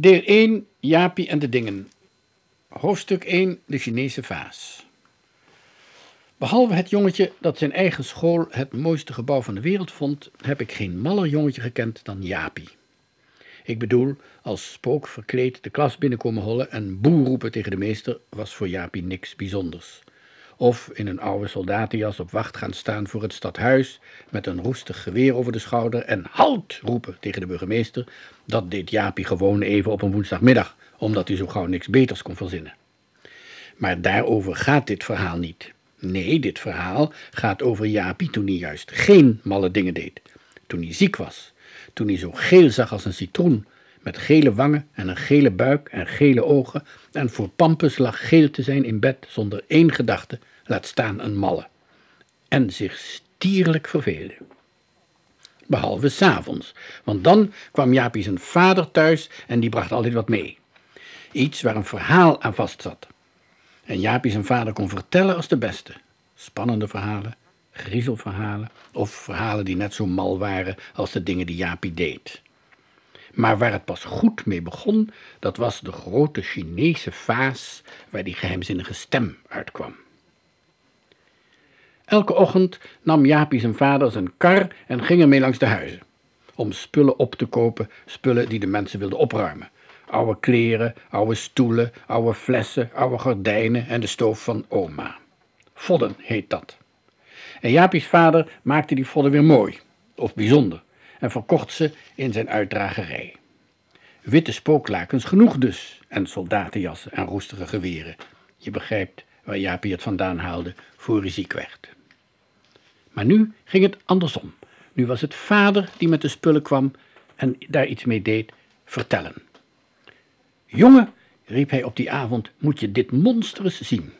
Deel 1, Jaapie en de dingen. Hoofdstuk 1, de Chinese vaas. Behalve het jongetje dat zijn eigen school het mooiste gebouw van de wereld vond, heb ik geen maller jongetje gekend dan Jaapie. Ik bedoel, als spook verkleed de klas binnenkomen hollen en boe roepen tegen de meester was voor Jaapie niks bijzonders. Of in een oude soldatenjas op wacht gaan staan voor het stadhuis met een roestig geweer over de schouder en halt roepen tegen de burgemeester, dat deed Jaapie gewoon even op een woensdagmiddag, omdat hij zo gauw niks beters kon verzinnen. Maar daarover gaat dit verhaal niet. Nee, dit verhaal gaat over Jaapie toen hij juist geen malle dingen deed. Toen hij ziek was. Toen hij zo geel zag als een citroen. Met gele wangen en een gele buik en gele ogen. En voor Pampus lag geel te zijn in bed zonder één gedachte, laat staan een malle. En zich stierlijk verveelde. Behalve s'avonds, want dan kwam Jaapie zijn vader thuis en die bracht altijd wat mee. Iets waar een verhaal aan vast zat. En Jaapie zijn vader kon vertellen als de beste. Spannende verhalen, griezelverhalen of verhalen die net zo mal waren als de dingen die Jaapie deed. Maar waar het pas goed mee begon, dat was de grote Chinese vaas waar die geheimzinnige stem uitkwam. Elke ochtend nam Jaapie zijn vader zijn kar en ging ermee langs de huizen. Om spullen op te kopen, spullen die de mensen wilden opruimen. Oude kleren, oude stoelen, oude flessen, oude gordijnen en de stoof van oma. Vodden heet dat. En Jaapie's vader maakte die vodden weer mooi, of bijzonder, en verkocht ze in zijn uitdragerij. Witte spooklakens genoeg dus, en soldatenjassen en roestige geweren. Je begrijpt waar Jaapie het vandaan haalde voor hij ziek werd. Maar nu ging het andersom. Nu was het vader die met de spullen kwam en daar iets mee deed, vertellen. Jongen, riep hij op die avond, moet je dit monster eens zien.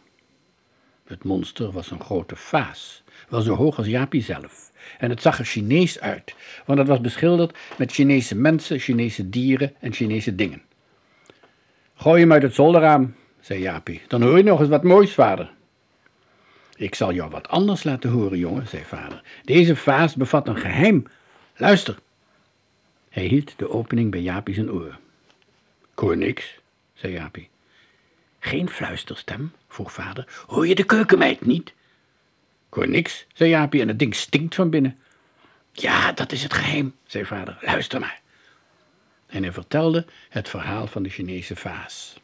Het monster was een grote vaas, wel zo hoog als Jaapie zelf. En het zag er Chinees uit, want het was beschilderd met Chinese mensen, Chinese dieren en Chinese dingen. Gooi hem uit het zolderraam, zei Jaapie, dan hoor je nog eens wat moois, vader. Ik zal jou wat anders laten horen, jongen, zei vader. Deze vaas bevat een geheim. Luister. Hij hield de opening bij Jaapie zijn oor. Ik niks, zei Jaapie. Geen fluisterstem, vroeg vader. Hoor je de keukenmeid niet? Ik niks, zei Jaapie, en het ding stinkt van binnen. Ja, dat is het geheim, zei vader. Luister maar. En hij vertelde het verhaal van de Chinese vaas.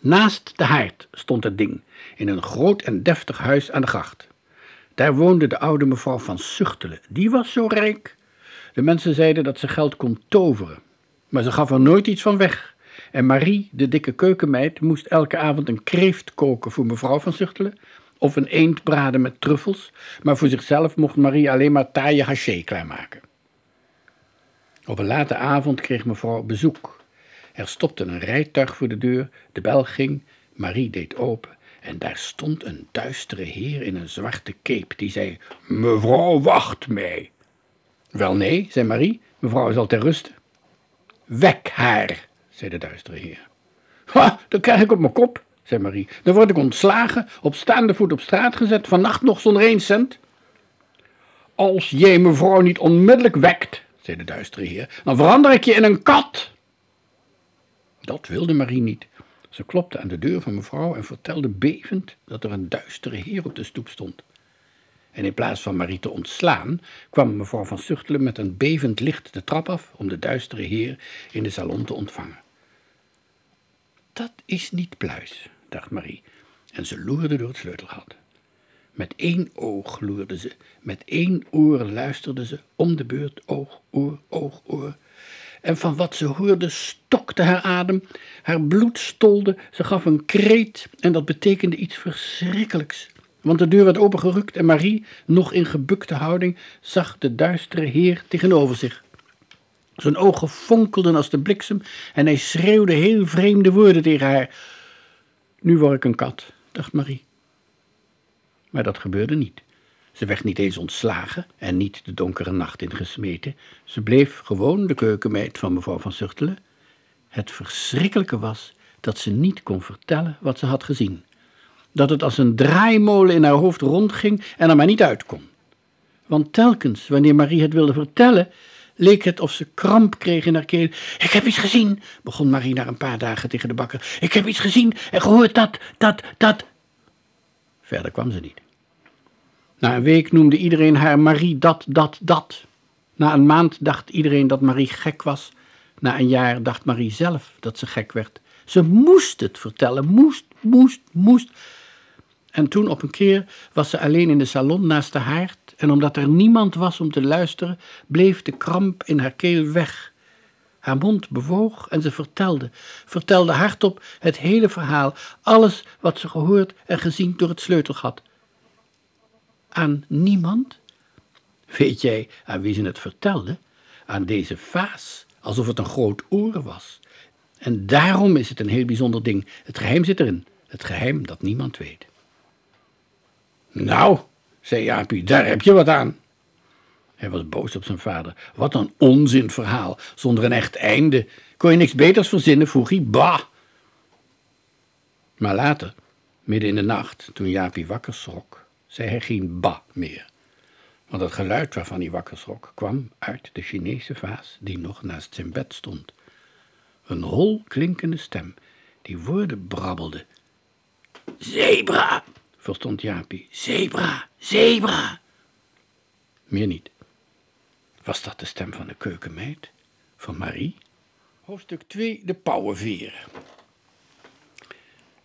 Naast de haard stond het ding, in een groot en deftig huis aan de gracht. Daar woonde de oude mevrouw van Zuchtelen. Die was zo rijk. De mensen zeiden dat ze geld kon toveren, maar ze gaf er nooit iets van weg. En Marie, de dikke keukenmeid, moest elke avond een kreeft koken voor mevrouw van Zuchtelen of een eend braden met truffels, maar voor zichzelf mocht Marie alleen maar taaie haché klaarmaken. Op een late avond kreeg mevrouw bezoek. Er stopte een rijtuig voor de deur, de bel ging, Marie deed open en daar stond een duistere heer in een zwarte cape die zei: Mevrouw, wacht mij. Wel nee, zei Marie, mevrouw is al ter ruste. Wek haar, zei de duistere heer. Ha, dan krijg ik op mijn kop, zei Marie. Dan word ik ontslagen, op staande voet op straat gezet, vannacht nog zonder één cent. Als jij mevrouw niet onmiddellijk wekt, zei de duistere heer, dan verander ik je in een kat. Dat wilde Marie niet. Ze klopte aan de deur van mevrouw en vertelde bevend dat er een duistere heer op de stoep stond. En in plaats van Marie te ontslaan, kwam mevrouw van Zuchtelen met een bevend licht de trap af om de duistere heer in de salon te ontvangen. Dat is niet pluis, dacht Marie, en ze loerde door het sleutelgat. Met één oog loerde ze, met één oor luisterde ze, om de beurt oog, oor, oog, oor, en van wat ze hoorde stokte haar adem, haar bloed stolde, ze gaf een kreet en dat betekende iets verschrikkelijks. Want de deur werd opengerukt en Marie, nog in gebukte houding, zag de duistere heer tegenover zich. Zijn ogen fonkelden als de bliksem en hij schreeuwde heel vreemde woorden tegen haar. Nu word ik een kat, dacht Marie. Maar dat gebeurde niet. Ze werd niet eens ontslagen en niet de donkere nacht ingesmeten. Ze bleef gewoon de keukenmeid van mevrouw van Zuchtelen. Het verschrikkelijke was dat ze niet kon vertellen wat ze had gezien. Dat het als een draaimolen in haar hoofd rondging en er maar niet uit kon. Want telkens wanneer Marie het wilde vertellen, leek het of ze kramp kreeg in haar keel. Ik heb iets gezien, begon Marie na een paar dagen tegen de bakker. Ik heb iets gezien en gehoord dat, dat, dat. Verder kwam ze niet. Na een week noemde iedereen haar Marie dat, dat, dat. Na een maand dacht iedereen dat Marie gek was. Na een jaar dacht Marie zelf dat ze gek werd. Ze moest het vertellen, moest, moest, moest. En toen op een keer was ze alleen in de salon naast de haard en omdat er niemand was om te luisteren, bleef de kramp in haar keel weg. Haar mond bewoog en ze vertelde, vertelde hardop het hele verhaal, alles wat ze gehoord en gezien door het sleutelgat. Aan niemand? Weet jij aan wie ze het vertelde? Aan deze vaas, alsof het een groot oor was. En daarom is het een heel bijzonder ding. Het geheim zit erin. Het geheim dat niemand weet. Nou, zei Jaapie, daar heb je wat aan. Hij was boos op zijn vader. Wat een onzinverhaal, zonder een echt einde. Kon je niks beters verzinnen, vroeg hij. Bah! Maar later, midden in de nacht, toen Jaapie wakker schrok, zei hij geen ba meer. Want het geluid waarvan hij wakker schrok kwam uit de Chinese vaas die nog naast zijn bed stond. Een hol klinkende stem die woorden brabbelde. Zebra, verstond Jaapie. Zebra, zebra. Meer niet. Was dat de stem van de keukenmeid? Van Marie? Hoofdstuk 2, de pauwenveer.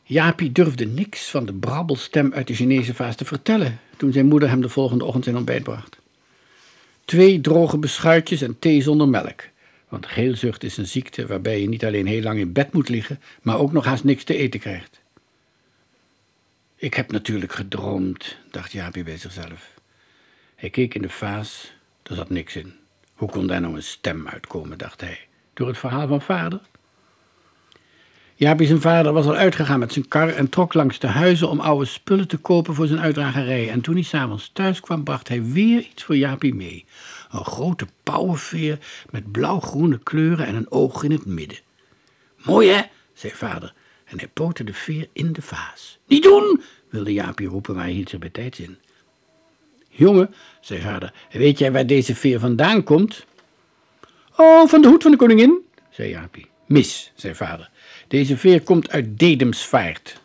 Jaapie durfde niks van de brabbelstem uit de Chinese vaas te vertellen toen zijn moeder hem de volgende ochtend zijn ontbijt bracht. Twee droge beschuitjes en thee zonder melk. Want geelzucht is een ziekte waarbij je niet alleen heel lang in bed moet liggen, maar ook nog haast niks te eten krijgt. Ik heb natuurlijk gedroomd, dacht Jaapie bij zichzelf. Hij keek in de vaas, er zat niks in. Hoe kon daar nou een stem uitkomen, dacht hij. Door het verhaal van vader? Jaapie zijn vader was al uitgegaan met zijn kar en trok langs de huizen om oude spullen te kopen voor zijn uitdragerij. En toen hij s'avonds thuis kwam, bracht hij weer iets voor Jaapie mee. Een grote pauwenveer met blauw-groene kleuren en een oog in het midden. Mooi hè, zei vader en hij pootte de veer in de vaas. Niet doen, wilde Jaapie roepen, maar hij hield zich bij tijds in. Jongen, zei vader, weet jij waar deze veer vandaan komt? Oh, van de hoed van de koningin, zei Jaapie. Mis, zei vader. Deze veer komt uit Dedemsvaart.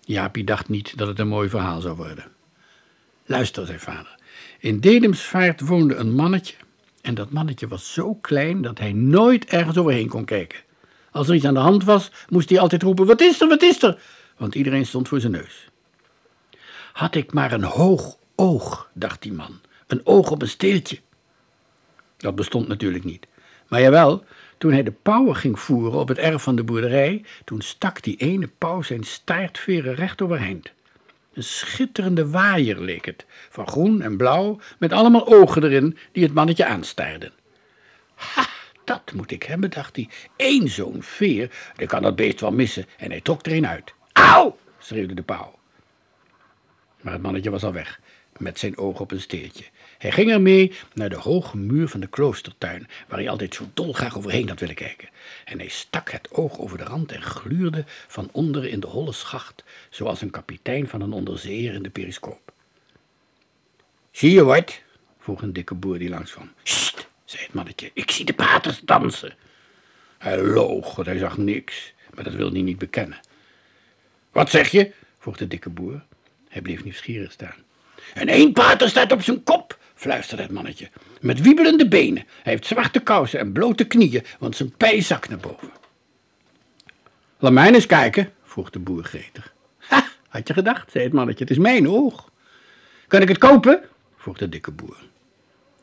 Jaapie dacht niet dat het een mooi verhaal zou worden. Luister, zei vader. In Dedemsvaart woonde een mannetje en dat mannetje was zo klein dat hij nooit ergens overheen kon kijken. Als er iets aan de hand was, moest hij altijd roepen: Wat is er, wat is er? Want iedereen stond voor zijn neus. Had ik maar een hoog oog, dacht die man. Een oog op een steeltje. Dat bestond natuurlijk niet. Maar jawel, toen hij de pauwen ging voeren op het erf van de boerderij, toen stak die ene pauw zijn staartveren recht overeind. Een schitterende waaier leek het, van groen en blauw, met allemaal ogen erin die het mannetje aanstaarden. Ha, dat moet ik hebben, dacht hij. Eén zo'n veer, dan kan dat beest wel missen. En hij trok er een uit. Auw, schreeuwde de pauw. Maar het mannetje was al weg, met zijn oog op een steertje. Hij ging ermee naar de hoge muur van de kloostertuin, waar hij altijd zo dolgraag overheen had willen kijken. En hij stak het oog over de rand en gluurde van onder in de holle schacht, zoals een kapitein van een onderzeeër in de periscoop. Zie je wat? vroeg een dikke boer die langs kwam. Sst, zei het mannetje, ik zie de paters dansen. Hij loog, want hij zag niks, maar dat wilde hij niet bekennen. Wat zeg je? vroeg de dikke boer. Hij bleef nieuwsgierig staan. En één pater staat op zijn kop, fluisterde het mannetje. Met wiebelende benen. Hij heeft zwarte kousen en blote knieën, want zijn pij zakt naar boven. Laat mij eens kijken, vroeg de boer gretig. Ha, had je gedacht, zei het mannetje, het is mijn oog. Kan ik het kopen? vroeg de dikke boer.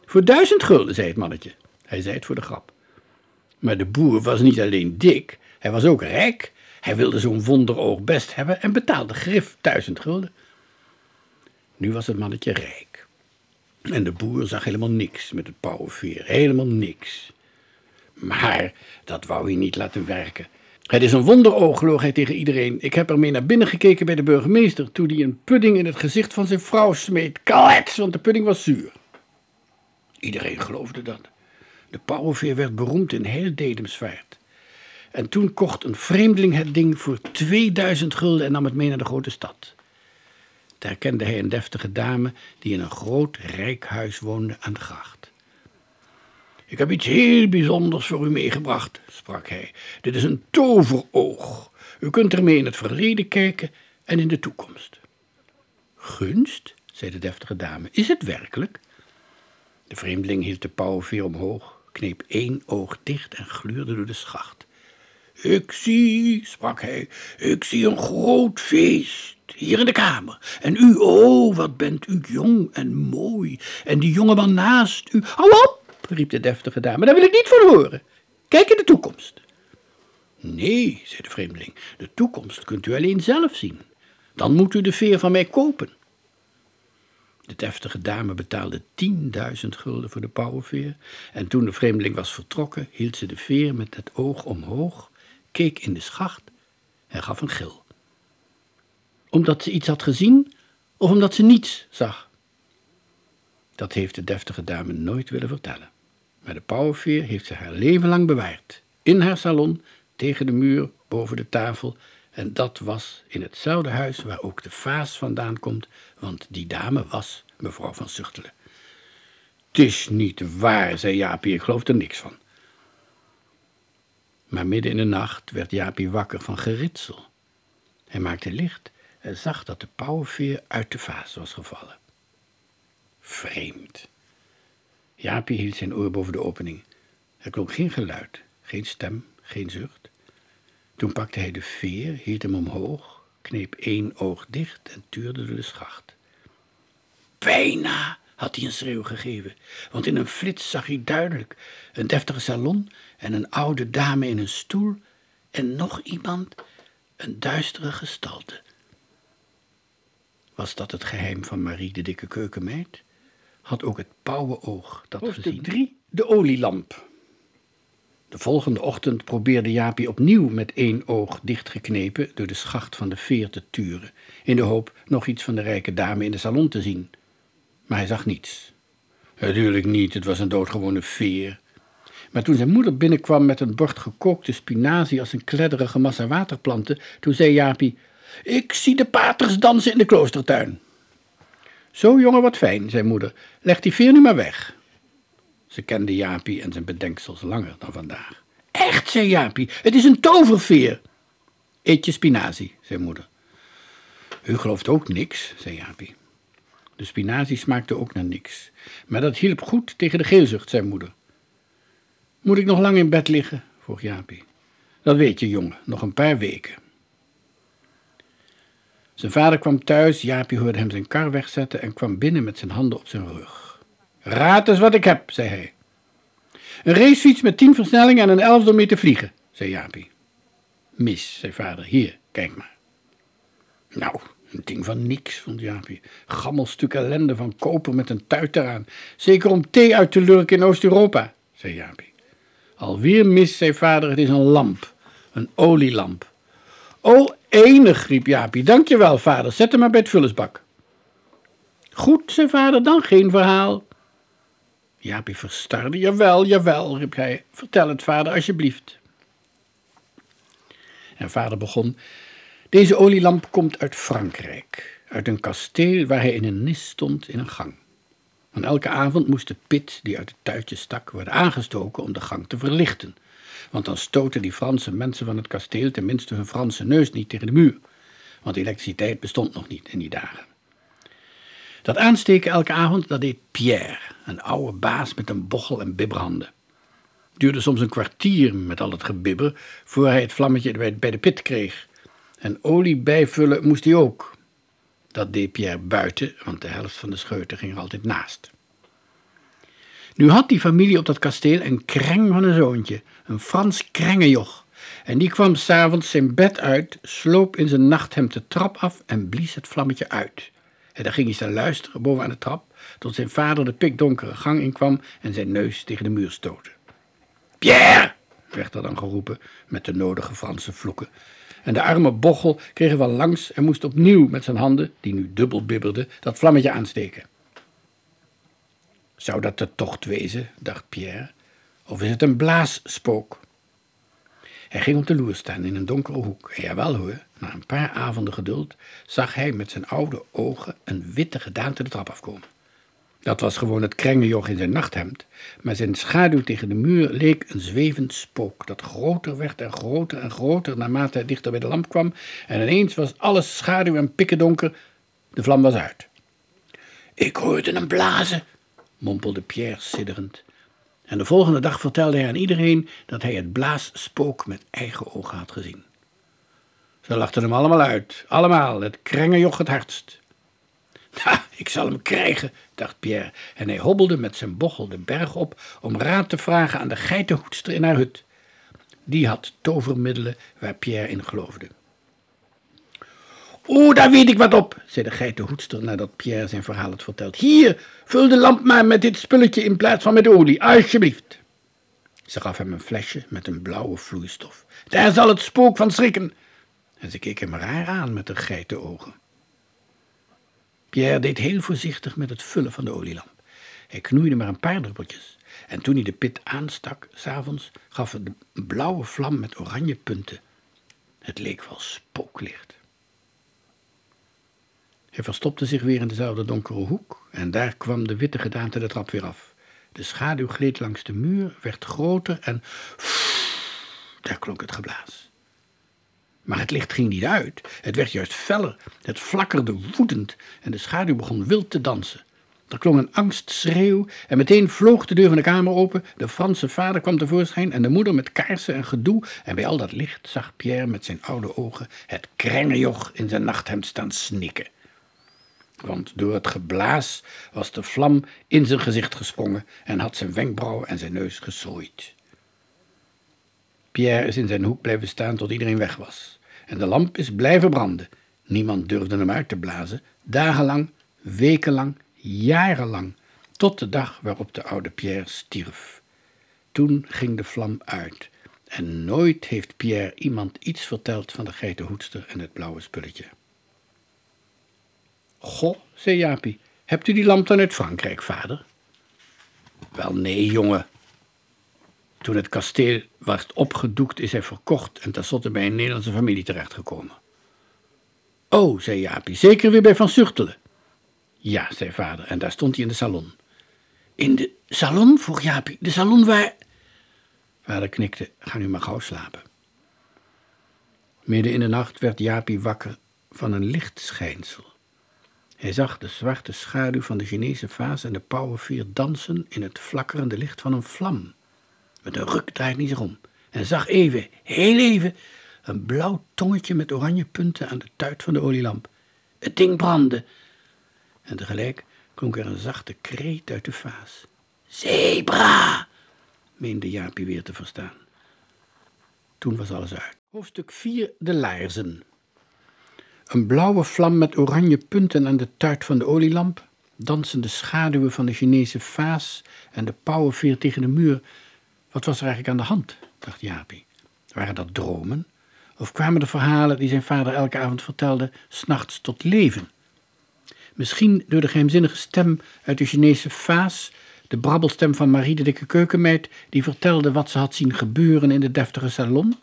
Voor duizend gulden, zei het mannetje. Hij zei het voor de grap. Maar de boer was niet alleen dik, hij was ook rijk. Hij wilde zo'n wonderoog best hebben en betaalde grif duizend gulden. Nu was het mannetje rijk. En de boer zag helemaal niks met het pauwenveer, helemaal niks. Maar dat wou hij niet laten werken. Het is een wonderoog, hij tegen iedereen. Ik heb ermee naar binnen gekeken bij de burgemeester toen hij een pudding in het gezicht van zijn vrouw smeet. Kalets, want de pudding was zuur. Iedereen geloofde dat. De pauwenveer werd beroemd in heel Dedemsvaart. En toen kocht een vreemdeling het ding voor 2000 gulden en nam het mee naar de grote stad. Herkende hij een deftige dame die in een groot rijk huis woonde aan de gracht. Ik heb iets heel bijzonders voor u meegebracht, sprak hij. Dit is een toveroog. U kunt ermee in het verleden kijken en in de toekomst. Gunst, zei de deftige dame, is het werkelijk? De vreemdeling hield de pauwenveer omhoog, kneep één oog dicht en gluurde door de schacht. Ik zie, sprak hij, ik zie een groot feest hier in de kamer. En u, oh, wat bent u jong en mooi. En die jongeman naast u. Hou op, riep de deftige dame, daar wil ik niet van horen. Kijk in de toekomst. Nee, zei de vreemdeling, de toekomst kunt u alleen zelf zien. Dan moet u de veer van mij kopen. De deftige dame betaalde tienduizend gulden voor de pauwenveer en toen de vreemdeling was vertrokken, hield ze de veer met het oog omhoog, keek in de schacht en gaf een gil. Omdat ze iets had gezien of omdat ze niets zag? Dat heeft de deftige dame nooit willen vertellen. Maar de pauwenveer heeft ze haar leven lang bewaard, in haar salon, tegen de muur, boven de tafel en dat was in hetzelfde huis waar ook de vaas vandaan komt, want die dame was mevrouw van Zuchtelen. Het is niet waar, zei Jaapie, ik geloof er niks van. Maar midden in de nacht werd Jaapie wakker van geritsel. Hij maakte licht en zag dat de pauwenveer uit de vaas was gevallen. Vreemd. Jaapie hield zijn oor boven de opening. Er klonk geen geluid, geen stem, geen zucht. Toen pakte hij de veer, hield hem omhoog, kneep één oog dicht en tuurde door de schacht. Bijna had hij een schreeuw gegeven, want in een flits zag hij duidelijk een deftige salon en een oude dame in een stoel en nog iemand, een duistere gestalte. Was dat het geheim van Marie de dikke keukenmeid? Had ook het pauwenoog dat Hoofdstuk gezien? 3. De olielamp. De volgende ochtend probeerde Jaapie opnieuw met één oog dichtgeknepen door de schacht van de veer te turen, in de hoop nog iets van de rijke dame in de salon te zien. Maar hij zag niets. Natuurlijk niet, het was een doodgewone veer. Maar toen zijn moeder binnenkwam met een bord gekookte spinazie als een kledderige massa waterplanten, toen zei Jaapie, ik zie de paters dansen in de kloostertuin. Zo jongen, wat fijn, zei moeder, leg die veer nu maar weg. Ze kende Jaapie en zijn bedenksels langer dan vandaag. Echt, zei Jaapie, het is een toverveer. Eet je spinazie, zei moeder. U gelooft ook niks, zei Jaapie. De spinazie smaakte ook naar niks, maar dat hielp goed tegen de geelzucht, zei moeder. Moet ik nog lang in bed liggen? vroeg Jaapie. Dat weet je, jongen, nog een paar weken. Zijn vader kwam thuis, Jaapie hoorde hem zijn kar wegzetten en kwam binnen met zijn handen op zijn rug. Raad eens wat ik heb, zei hij. Een racefiets met tien versnellingen en een elfde om mee te vliegen, zei Jaapie. Mis, zei vader, hier, kijk maar. Nou, een ding van niks, vond Jaapie. Gammel stuk ellende van koper met een tuit eraan. Zeker om thee uit te lurken in Oost-Europa, zei Jaapie. Alweer mis, zei vader, het is een lamp. Een olielamp. O, enig, riep Jaapie. Dank je wel, vader. Zet hem maar bij het vullersbak. Goed, zei vader, dan geen verhaal. Jaapie verstarde. Jawel, jawel, riep hij. Vertel het, vader, alsjeblieft. En vader begon. Deze olielamp komt uit Frankrijk, uit een kasteel waar hij in een nis stond in een gang. En elke avond moest de pit die uit het tuitje stak worden aangestoken om de gang te verlichten. Want dan stoten die Franse mensen van het kasteel tenminste hun Franse neus niet tegen de muur. Want elektriciteit bestond nog niet in die dagen. Dat aansteken elke avond, dat deed Pierre, een oude baas met een bochel en bibberhanden. Duurde soms een kwartier met al het gebibber voor hij het vlammetje bij- bij de pit kreeg. En olie bijvullen moest hij ook. Dat deed Pierre buiten, want de helft van de scheuten ging er altijd naast. Nu had die familie op dat kasteel een kreng van een zoontje, een Frans krengenjoch. En die kwam s'avonds zijn bed uit, sloop in zijn nachthemd de trap af en blies het vlammetje uit. En dan ging hij staan luisteren boven aan de trap, tot zijn vader de pikdonkere gang inkwam en zijn neus tegen de muur stootte. Pierre! werd er dan geroepen met de nodige Franse vloeken. En de arme bochel kreeg er wel langs en moest opnieuw met zijn handen, die nu dubbel bibberden, dat vlammetje aansteken. Zou dat de tocht wezen, dacht Pierre, of is het een blaasspook? Hij ging op de loer staan in een donkere hoek. En jawel hoor, na een paar avonden geduld zag hij met zijn oude ogen een witte gedaante de trap afkomen. Dat was gewoon het krengenjoch in zijn nachthemd, maar zijn schaduw tegen de muur leek een zwevend spook dat groter werd en groter en groter naarmate hij dichter bij de lamp kwam en ineens was alles schaduw en pikkendonker, de vlam was uit. Ik hoorde hem blazen, mompelde Pierre sidderend. En de volgende dag vertelde hij aan iedereen dat hij het blaasspook met eigen ogen had gezien. Ze lachten hem allemaal uit, allemaal, het krengenjoch het hardst. Ha, ik zal hem krijgen, dacht Pierre, en hij hobbelde met zijn bochel de berg op om raad te vragen aan de geitenhoedster in haar hut. Die had tovermiddelen waar Pierre in geloofde. O, daar weet ik wat op, zei de geitenhoedster nadat Pierre zijn verhaal had verteld. Hier, vul de lamp maar met dit spulletje in plaats van met olie, alsjeblieft. Ze gaf hem een flesje met een blauwe vloeistof. Daar zal het spook van schrikken. En ze keek hem raar aan met de geitenogen. Pierre deed heel voorzichtig met het vullen van de olielamp. Hij knoeide maar een paar druppeltjes. En toen hij de pit aanstak, s'avonds, gaf het een blauwe vlam met oranje punten. Het leek wel spooklicht. Hij verstopte zich weer in dezelfde donkere hoek en daar kwam de witte gedaante de trap weer af. De schaduw gleed langs de muur, werd groter en daar klonk het geblaas. Maar het licht ging niet uit. Het werd juist feller. Het flakkerde woedend en de schaduw begon wild te dansen. Er klonk een angstschreeuw en meteen vloog de deur van de kamer open. De Franse vader kwam tevoorschijn en de moeder met kaarsen en gedoe. En bij al dat licht zag Pierre met zijn oude ogen het krengenjoch in zijn nachthemd staan snikken. Want door het geblaas was de vlam in zijn gezicht gesprongen en had zijn wenkbrauwen en zijn neus geschroeid. Pierre is in zijn hoek blijven staan tot iedereen weg was. En de lamp is blijven branden. Niemand durfde hem uit te blazen. Dagenlang, wekenlang, jarenlang. Tot de dag waarop de oude Pierre stierf. Toen ging de vlam uit. En nooit heeft Pierre iemand iets verteld van de geitenhoedster en het blauwe spulletje. Goh, zei Jaapie, hebt u die lamp dan uit Frankrijk, vader? Wel nee, jongen, toen het kasteel werd opgedoekt, is hij verkocht en tenslotte bij een Nederlandse familie terechtgekomen. Oh, zei Jaapie, zeker weer bij Van Zuchtelen. Ja, zei vader, en daar stond hij in de salon. In de salon? vroeg Jaapie. De salon waar. Vader knikte, ga nu maar gauw slapen. Midden in de nacht werd Jaapie wakker van een lichtschijnsel. Hij zag de zwarte schaduw van de Chinese vaas en de pauwenveer dansen in het flakkerende licht van een vlam. Met een ruk draaide hij zich om en zag even, heel even, een blauw tongetje met oranje punten aan de tuit van de olielamp. Het ding brandde. En tegelijk klonk er een zachte kreet uit de vaas. Zebra, meende Jaapie weer te verstaan. Toen was alles uit. Hoofdstuk 4, de laarzen. Een blauwe vlam met oranje punten aan de tuit van de olielamp, dansende schaduwen van de Chinese vaas en de pauwenveer tegen de muur wat was er eigenlijk aan de hand, dacht Jaapie. Waren dat dromen? Of kwamen de verhalen die zijn vader elke avond vertelde, s'nachts tot leven? Misschien door de geheimzinnige stem uit de Chinese vaas, de brabbelstem van Marie de dikke keukenmeid, die vertelde wat ze had zien gebeuren in de deftige salon?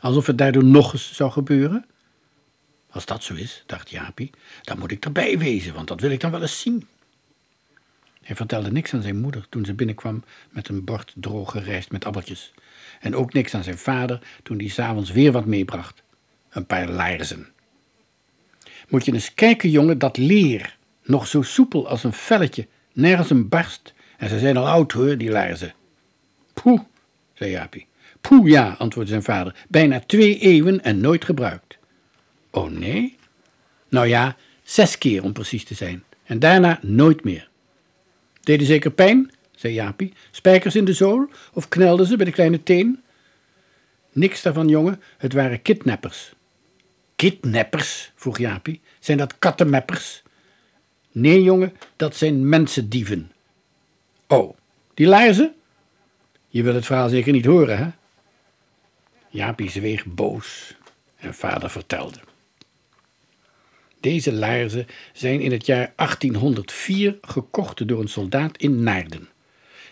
Alsof het daardoor nog eens zou gebeuren? Als dat zo is, dacht Jaapie, dan moet ik erbij wezen, want dat wil ik dan wel eens zien. Hij vertelde niks aan zijn moeder toen ze binnenkwam met een bord droge rijst met appeltjes. En ook niks aan zijn vader toen hij s'avonds weer wat meebracht. Een paar laarzen. Moet je eens kijken, jongen, dat leer. Nog zo soepel als een velletje, nergens een barst. En ze zijn al oud hoor, die laarzen. Poeh, zei Jaapie. Poeh, ja, antwoordde zijn vader. Bijna twee eeuwen en nooit gebruikt. Oh nee? Nou ja, zes keer om precies te zijn. En daarna nooit meer. Deden zeker pijn, zei Jaapie. Spijkers in de zool of knelden ze bij de kleine teen? Niks daarvan, jongen, het waren kidnappers. Kidnappers? vroeg Jaapie. Zijn dat kattenmeppers? Nee, jongen, dat zijn mensendieven. Oh, die laarzen? Je wil het verhaal zeker niet horen, hè? Jaapie zweeg boos en vader vertelde. Deze laarzen zijn in het jaar 1804 gekocht door een soldaat in Naarden.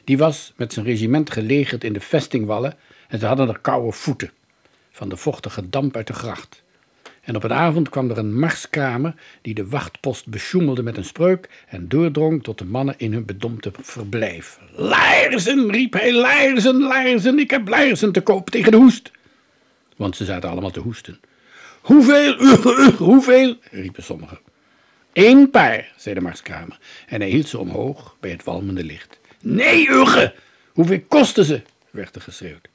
Die was met zijn regiment gelegerd in de vestingwallen en ze hadden er koude voeten van de vochtige damp uit de gracht. En op een avond kwam er een marskamer die de wachtpost besjoemelde met een spreuk en doordrong tot de mannen in hun bedompte verblijf. Laarzen, riep hij, laarzen, laarzen, ik heb laarzen te koop tegen de hoest. Want ze zaten allemaal te hoesten. Hoeveel, hoeveel, riepen sommigen. Eén paar, zei de marskamer, en hij hield ze omhoog bij het walmende licht. Nee, Ugge, hoeveel kosten ze, werd er geschreeuwd.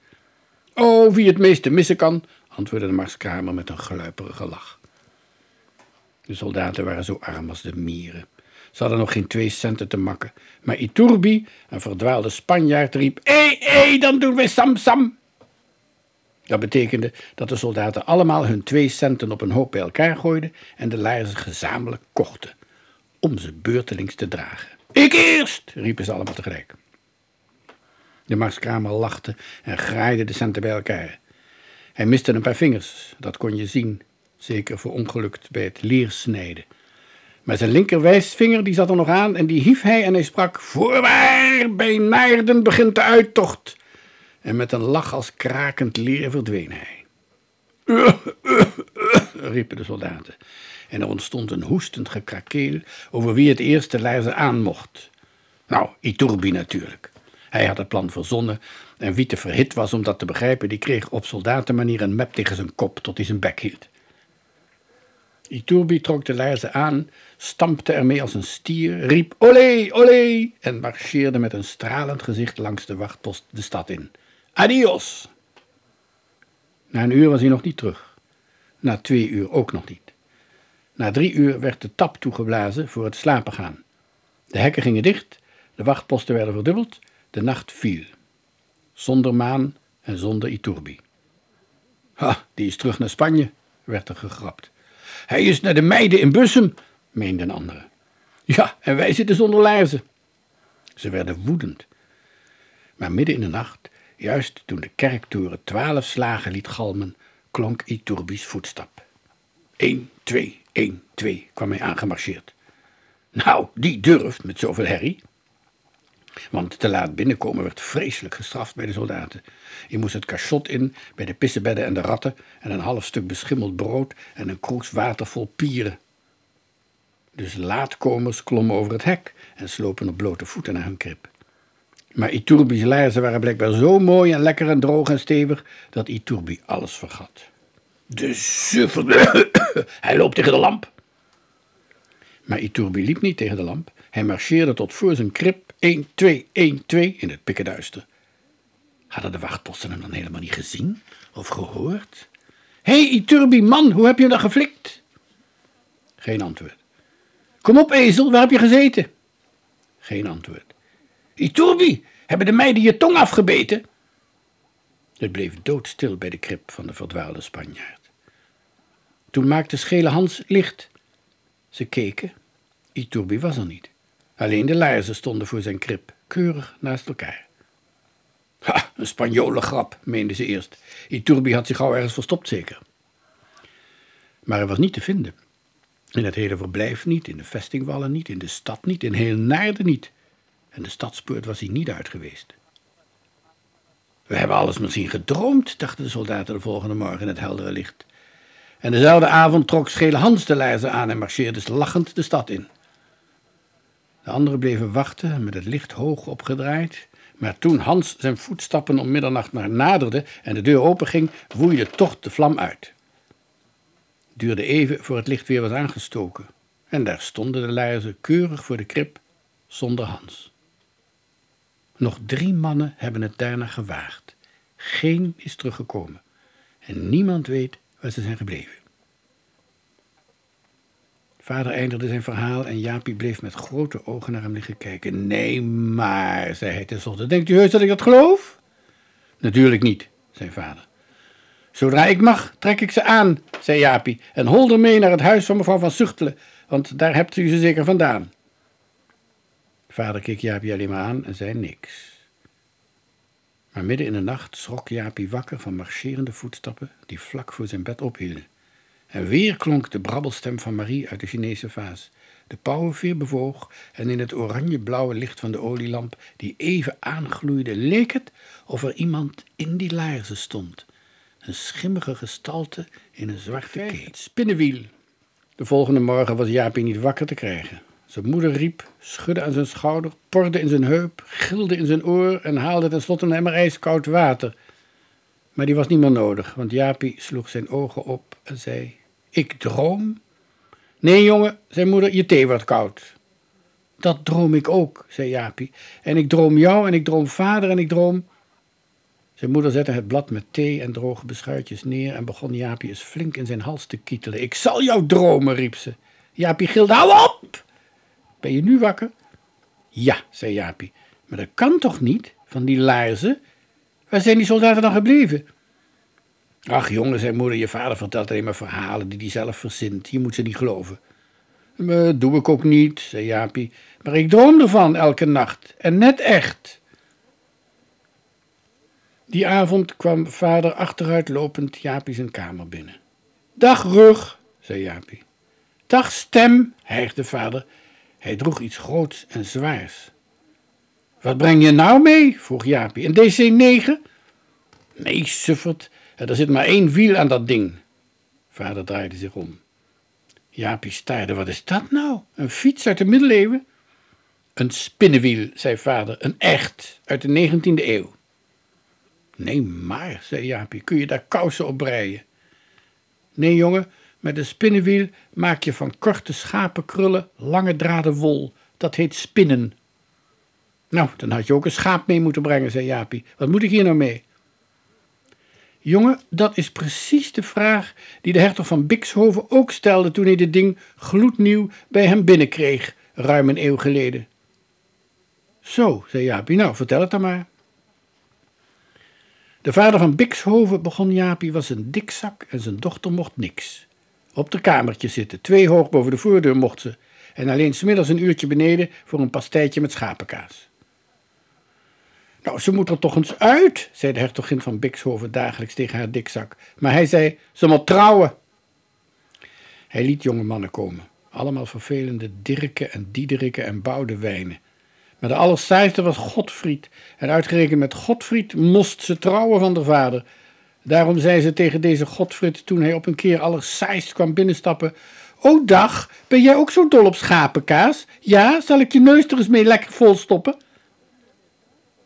Oh, wie het meeste missen kan, antwoordde de marskamer met een geluiperige lach. De soldaten waren zo arm als de mieren. Ze hadden nog geen twee centen te makken. Maar Iturbi, een verdwaalde Spanjaard, riep: Hé, hé, dan doen wij sam sam. Dat betekende dat de soldaten allemaal hun twee centen op een hoop bij elkaar gooiden en de laarzen gezamenlijk kochten, om ze beurtelings te dragen. Ik eerst, riepen ze allemaal tegelijk. De marskramer lachte en graaide de centen bij elkaar. Hij miste een paar vingers, dat kon je zien, zeker verongelukt bij het leersnijden. Maar zijn linkerwijsvinger die zat er nog aan en die hief hij en hij sprak: Voorwaar, bij Naarden begint de uittocht. En met een lach als krakend leer verdween hij. Riepen de soldaten. En er ontstond een hoestend gekrakeel over wie het eerst de laarzen aan mocht. Nou, Iturbi natuurlijk. Hij had het plan verzonnen en wie te verhit was om dat te begrijpen, die kreeg op soldatenmanier een mep tegen zijn kop tot hij zijn bek hield. Iturbi trok de laarzen aan, stampte ermee als een stier, riep olé, olé en marcheerde met een stralend gezicht langs de wachtpost de stad in. Adios! Na een uur was hij nog niet terug. Na twee uur ook nog niet. Na drie uur werd de tap toegeblazen voor het slapen gaan. De hekken gingen dicht, de wachtposten werden verdubbeld, de nacht viel. Zonder maan en zonder Iturbi. Ha, die is terug naar Spanje, werd er gegrapt. Hij is naar de meiden in Bussum, meende een andere. Ja, en wij zitten zonder laarzen. Ze werden woedend. Maar midden in de nacht, juist toen de kerktoren twaalf slagen liet galmen, klonk Iturbi's voetstap. Eén, twee, één, twee, kwam hij aangemarcheerd. Nou, die durft met zoveel herrie. Want te laat binnenkomen werd vreselijk gestraft bij de soldaten. Je moest het cachot in bij de pissebedden en de ratten en een half stuk beschimmeld brood en een kroes water vol pieren. Dus laatkomers klommen over het hek en slopen op blote voeten naar hun krib. Maar Iturbi's laarzen waren blijkbaar zo mooi en lekker en droog en stevig dat Iturbi alles vergat. De suffer, hij loopt tegen de lamp. Maar Iturbi liep niet tegen de lamp. Hij marcheerde tot voor zijn krib 1, 2, 1, 2 in het pikkenduister. Hadden de wachtposten hem dan helemaal niet gezien of gehoord? Hé, hey, Iturbi, man, hoe heb je hem dan geflikt? Geen antwoord. Kom op, ezel, waar heb je gezeten? Geen antwoord. Iturbi, hebben de meiden je tong afgebeten? Het bleef doodstil bij de krib van de verdwaalde Spanjaard. Toen maakte Schele Hans licht. Ze keken. Iturbi was er niet. Alleen de laarzen stonden voor zijn krib, keurig naast elkaar. Ha, een Spanjolengrap, meende ze eerst. Iturbi had zich gauw ergens verstopt, zeker. Maar hij was niet te vinden. In het hele verblijf niet, in de vestingwallen niet, in de stad niet, in heel Naarden niet. En de stadspoort was hij niet uit geweest. We hebben alles misschien gedroomd, dachten de soldaten de volgende morgen in het heldere licht. En dezelfde avond trok Schele Hans de laarzen aan en marcheerde lachend de stad in. De anderen bleven wachten met het licht hoog opgedraaid. Maar toen Hans zijn voetstappen om middernacht naar naderde en de deur openging, woeide toch de vlam uit. Het duurde even voor het licht weer was aangestoken. En daar stonden de laarzen keurig voor de krib, zonder Hans. Nog drie mannen hebben het daarna gewaagd. Geen is teruggekomen. En niemand weet waar ze zijn gebleven. Vader eindigde zijn verhaal en Jaapie bleef met grote ogen naar hem liggen kijken. Nee, maar, zei hij tenslotte, denkt u heus dat ik dat geloof? Natuurlijk niet, zei vader. Zodra ik mag, trek ik ze aan, zei Jaapie, en hol er mee naar het huis van mevrouw van Zuchtelen, want daar hebt u ze zeker vandaan. Vader keek Jaapie alleen maar aan en zei niks. Maar midden in de nacht schrok Jaapie wakker van marcherende voetstappen die vlak voor zijn bed ophielden. En weer klonk de brabbelstem van Marie uit de Chinese vaas. De pauwenveer bewoog en in het oranje-blauwe licht van de olielamp die even aangloeide, leek het of er iemand in die laarzen stond. een schimmige gestalte in een zwarte keet. Spinnenwiel. De volgende morgen was Jaapie niet wakker te krijgen. Zijn moeder riep, schudde aan zijn schouder, porde in zijn heup, gilde in zijn oor en haalde tenslotte een emmer ijskoud water. Maar die was niet meer nodig, want Jaapie sloeg zijn ogen op en zei: Ik droom? Nee, jongen, zei moeder, je thee wordt koud. Dat droom ik ook, zei Jaapie. En ik droom jou en ik droom vader en ik droom. Zijn moeder zette het blad met thee en droge beschuitjes neer en begon Jaapie eens flink in zijn hals te kietelen. Ik zal jou dromen, riep ze. Jaapie gilde, hou op! Ben je nu wakker? Ja, zei Jaapie. Maar dat kan toch niet, van die laarzen? Waar zijn die soldaten dan gebleven? Ach, jongen, zei moeder, je vader vertelt alleen maar verhalen die hij zelf verzint. Je moet ze niet geloven. Dat doe ik ook niet, zei Jaapie. Maar ik droom ervan elke nacht. En net echt. Die avond kwam vader achteruit lopend Jaapie zijn kamer binnen. Dag rug, zei Jaapie. Dag stem, hijgde vader. Hij droeg iets groots en zwaars. Wat breng je nou mee? vroeg Jaapie. Een DC-9? Nee, suffert, er zit maar één wiel aan dat ding. Vader draaide zich om. Jaapie staarde. Wat is dat nou? Een fiets uit de middeleeuwen? Een spinnenwiel, zei vader. Een echt, uit de 19e eeuw. Nee, maar, zei Jaapie, kun je daar kousen op breien? Nee, jongen, met een spinnenwiel maak je van korte schapenkrullen lange draden wol. Dat heet spinnen. Nou, dan had je ook een schaap mee moeten brengen, zei Jaapie. Wat moet ik hier nou mee? Jongen, dat is precies de vraag die de hertog van Bixhoven ook stelde toen hij dit ding gloednieuw bij hem binnenkreeg, ruim een eeuw geleden. Zo, zei Jaapie, nou vertel het dan maar. De vader van Bixhoven, begon Jaapie, was een dikzak en zijn dochter mocht niks. Op de kamertje zitten, twee hoog boven de voordeur mocht ze, en alleen smiddags een uurtje beneden voor een pastijtje met schapenkaas. Nou, ze moet er toch eens uit, zei de hertogin van Bixhoven dagelijks tegen haar dikzak. Maar hij zei, ze moet trouwen. Hij liet jonge mannen komen, allemaal vervelende Dirken en Diederiken en Boudewijnen. Maar de allersaaiste was Godfried, en uitgerekend met Godfried moest ze trouwen van de vader. Daarom zei ze tegen deze Godfried, toen hij op een keer allersaaist kwam binnenstappen... O dag, ben jij ook zo dol op schapenkaas? Ja, zal ik je neus er eens mee lekker vol stoppen?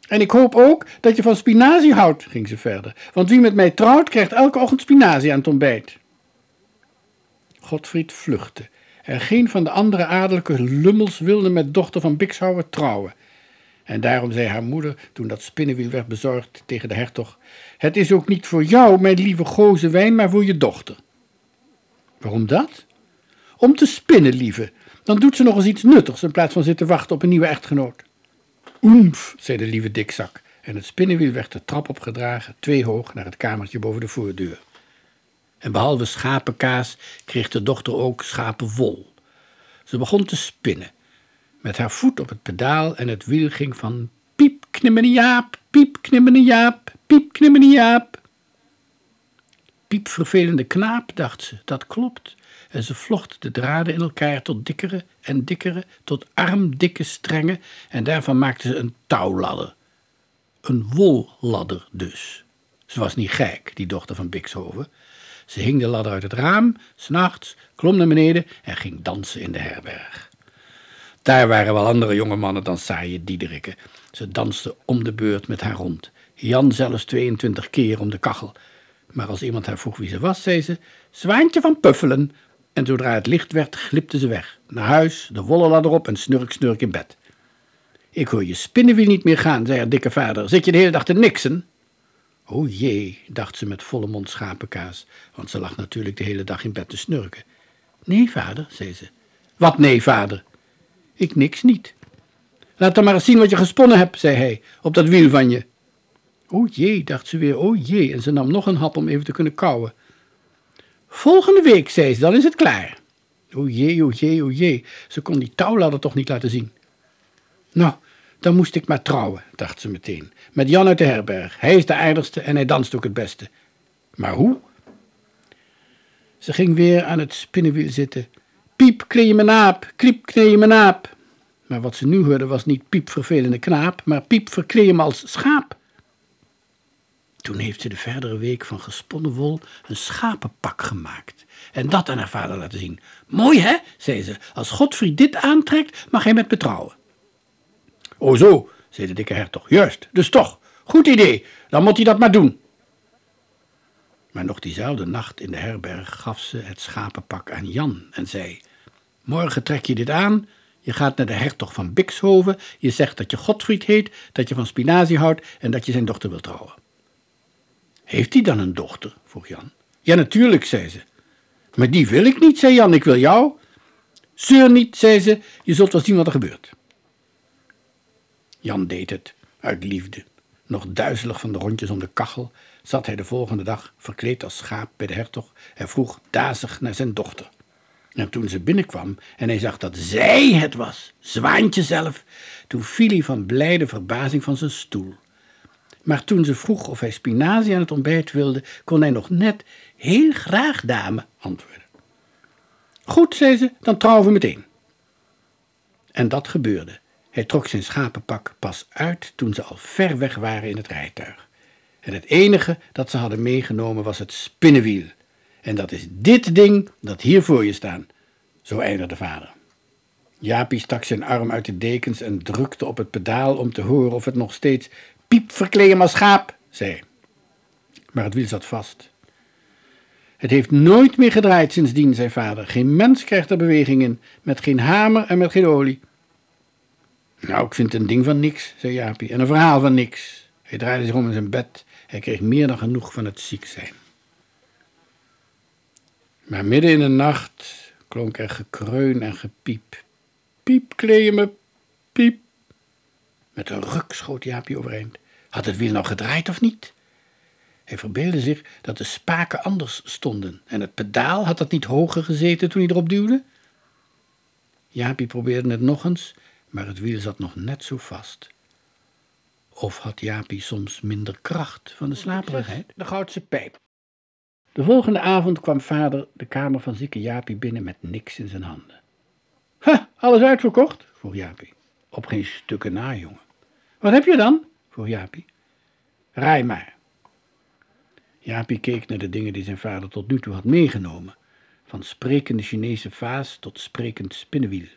En ik hoop ook dat je van spinazie houdt, ging ze verder. Want wie met mij trouwt, krijgt elke ochtend spinazie aan het ontbijt. Godfried vluchtte. En geen van de andere adellijke lummels wilde met dochter van Bixhouwer trouwen. En daarom zei haar moeder, toen dat spinnenwiel werd bezorgd tegen de hertog: Het is ook niet voor jou, mijn lieve goze wijn, maar voor je dochter. Waarom dat? Om te spinnen, lieve. Dan doet ze nog eens iets nuttigs in plaats van zitten wachten op een nieuwe echtgenoot. Oemf, zei de lieve dikzak, en het spinnenwiel werd de trap opgedragen, twee hoog, naar het kamertje boven de voordeur. En behalve schapenkaas kreeg de dochter ook schapenwol. Ze begon te spinnen, met haar voet op het pedaal en het wiel ging van piep knimmene jaap, piep knimmene jaap, piep knimmene jaap. Piep vervelende knaap, dacht ze, dat klopt en ze vlocht de draden in elkaar tot dikkere en dikkere, tot armdikke strengen en daarvan maakte ze een touwladder. Een wolladder dus. Ze was niet gek, die dochter van Bixhoven. Ze hing de ladder uit het raam, s'nachts, klom naar beneden en ging dansen in de herberg. Daar waren wel andere jonge mannen dan saaie Diederiken. Ze danste om de beurt met haar rond. Jan zelfs 22 keer om de kachel. Maar als iemand haar vroeg wie ze was, zei ze: Zwaantje van Puffelen, en zodra het licht werd, glipte ze weg. Naar huis, de wollen ladder op en snurk snurk in bed. Ik hoor je spinnenwiel niet meer gaan, zei haar dikke vader. Zit je de hele dag te niksen? O jee, dacht ze met volle mond schapenkaas, want ze lag natuurlijk de hele dag in bed te snurken. Nee, vader, zei ze. Wat nee, vader? Ik niks niet. Laat dan maar eens zien wat je gesponnen hebt, zei hij, op dat wiel van je. O jee, dacht ze weer, o jee, en ze nam nog een hap om even te kunnen kauwen. Volgende week, zei ze, dan is het klaar. O jee, o jee, o jee, ze kon die touwladder toch niet laten zien. Nou, dan moest ik maar trouwen, dacht ze meteen, met Jan uit de herberg. Hij is de aardigste en hij danst ook het beste. Maar hoe? Ze ging weer aan het spinnenwiel zitten. Piep, je mijn naap, kliep, klee je mijn naap. Maar wat ze nu hoorde was niet piep, vervelende knaap, maar piep, me als schaap. Toen heeft ze de verdere week van gesponnen wol een schapenpak gemaakt. En dat aan haar vader laten zien. Mooi hè, zei ze. Als Godfried dit aantrekt, mag hij met me trouwen. O zo, zei de dikke hertog. Juist, dus toch. Goed idee, dan moet hij dat maar doen. Maar nog diezelfde nacht in de herberg gaf ze het schapenpak aan Jan en zei: Morgen trek je dit aan, je gaat naar de hertog van Bixhoven, je zegt dat je Godfried heet, dat je van spinazie houdt en dat je zijn dochter wilt trouwen. Heeft hij dan een dochter? vroeg Jan. Ja, natuurlijk, zei ze. Maar die wil ik niet, zei Jan, ik wil jou. Zeur niet, zei ze, je zult wel zien wat er gebeurt. Jan deed het, uit liefde. Nog duizelig van de rondjes om de kachel, zat hij de volgende dag verkleed als schaap bij de hertog en vroeg dazig naar zijn dochter. En toen ze binnenkwam en hij zag dat zij het was, Zwaantje zelf, toen viel hij van blijde verbazing van zijn stoel. Maar toen ze vroeg of hij spinazie aan het ontbijt wilde, kon hij nog net heel graag dame antwoorden. Goed, zei ze, dan trouwen we meteen. En dat gebeurde. Hij trok zijn schapenpak pas uit toen ze al ver weg waren in het rijtuig. En het enige dat ze hadden meegenomen was het spinnenwiel. En dat is dit ding dat hier voor je staat. Zo eindigde vader. Jaapie stak zijn arm uit de dekens en drukte op het pedaal om te horen of het nog steeds piep verkleden als schaap, zei. Maar het wiel zat vast. Het heeft nooit meer gedraaid sindsdien, zei vader. Geen mens krijgt er beweging in, met geen hamer en met geen olie. Nou, ik vind het een ding van niks, zei Jaapie, en een verhaal van niks. Hij draaide zich om in zijn bed. Hij kreeg meer dan genoeg van het ziek zijn. Maar midden in de nacht klonk er gekreun en gepiep. Piep, me, piep. Met een ruk schoot Jaapie overeind. Had het wiel nou gedraaid of niet? Hij verbeelde zich dat de spaken anders stonden en het pedaal had dat niet hoger gezeten toen hij erop duwde. Jaapie probeerde het nog eens, maar het wiel zat nog net zo vast. Of had Jaapie soms minder kracht van de slaperigheid? De goudse pijp. De volgende avond kwam vader de kamer van zieke Jaapie binnen met niks in zijn handen. Ha, alles uitverkocht? vroeg Jaapie. Op geen stukken na, jongen. Wat heb je dan? vroeg Jaapie. Rij maar. Jaapie keek naar de dingen die zijn vader tot nu toe had meegenomen, van sprekende Chinese vaas tot sprekend spinnenwiel.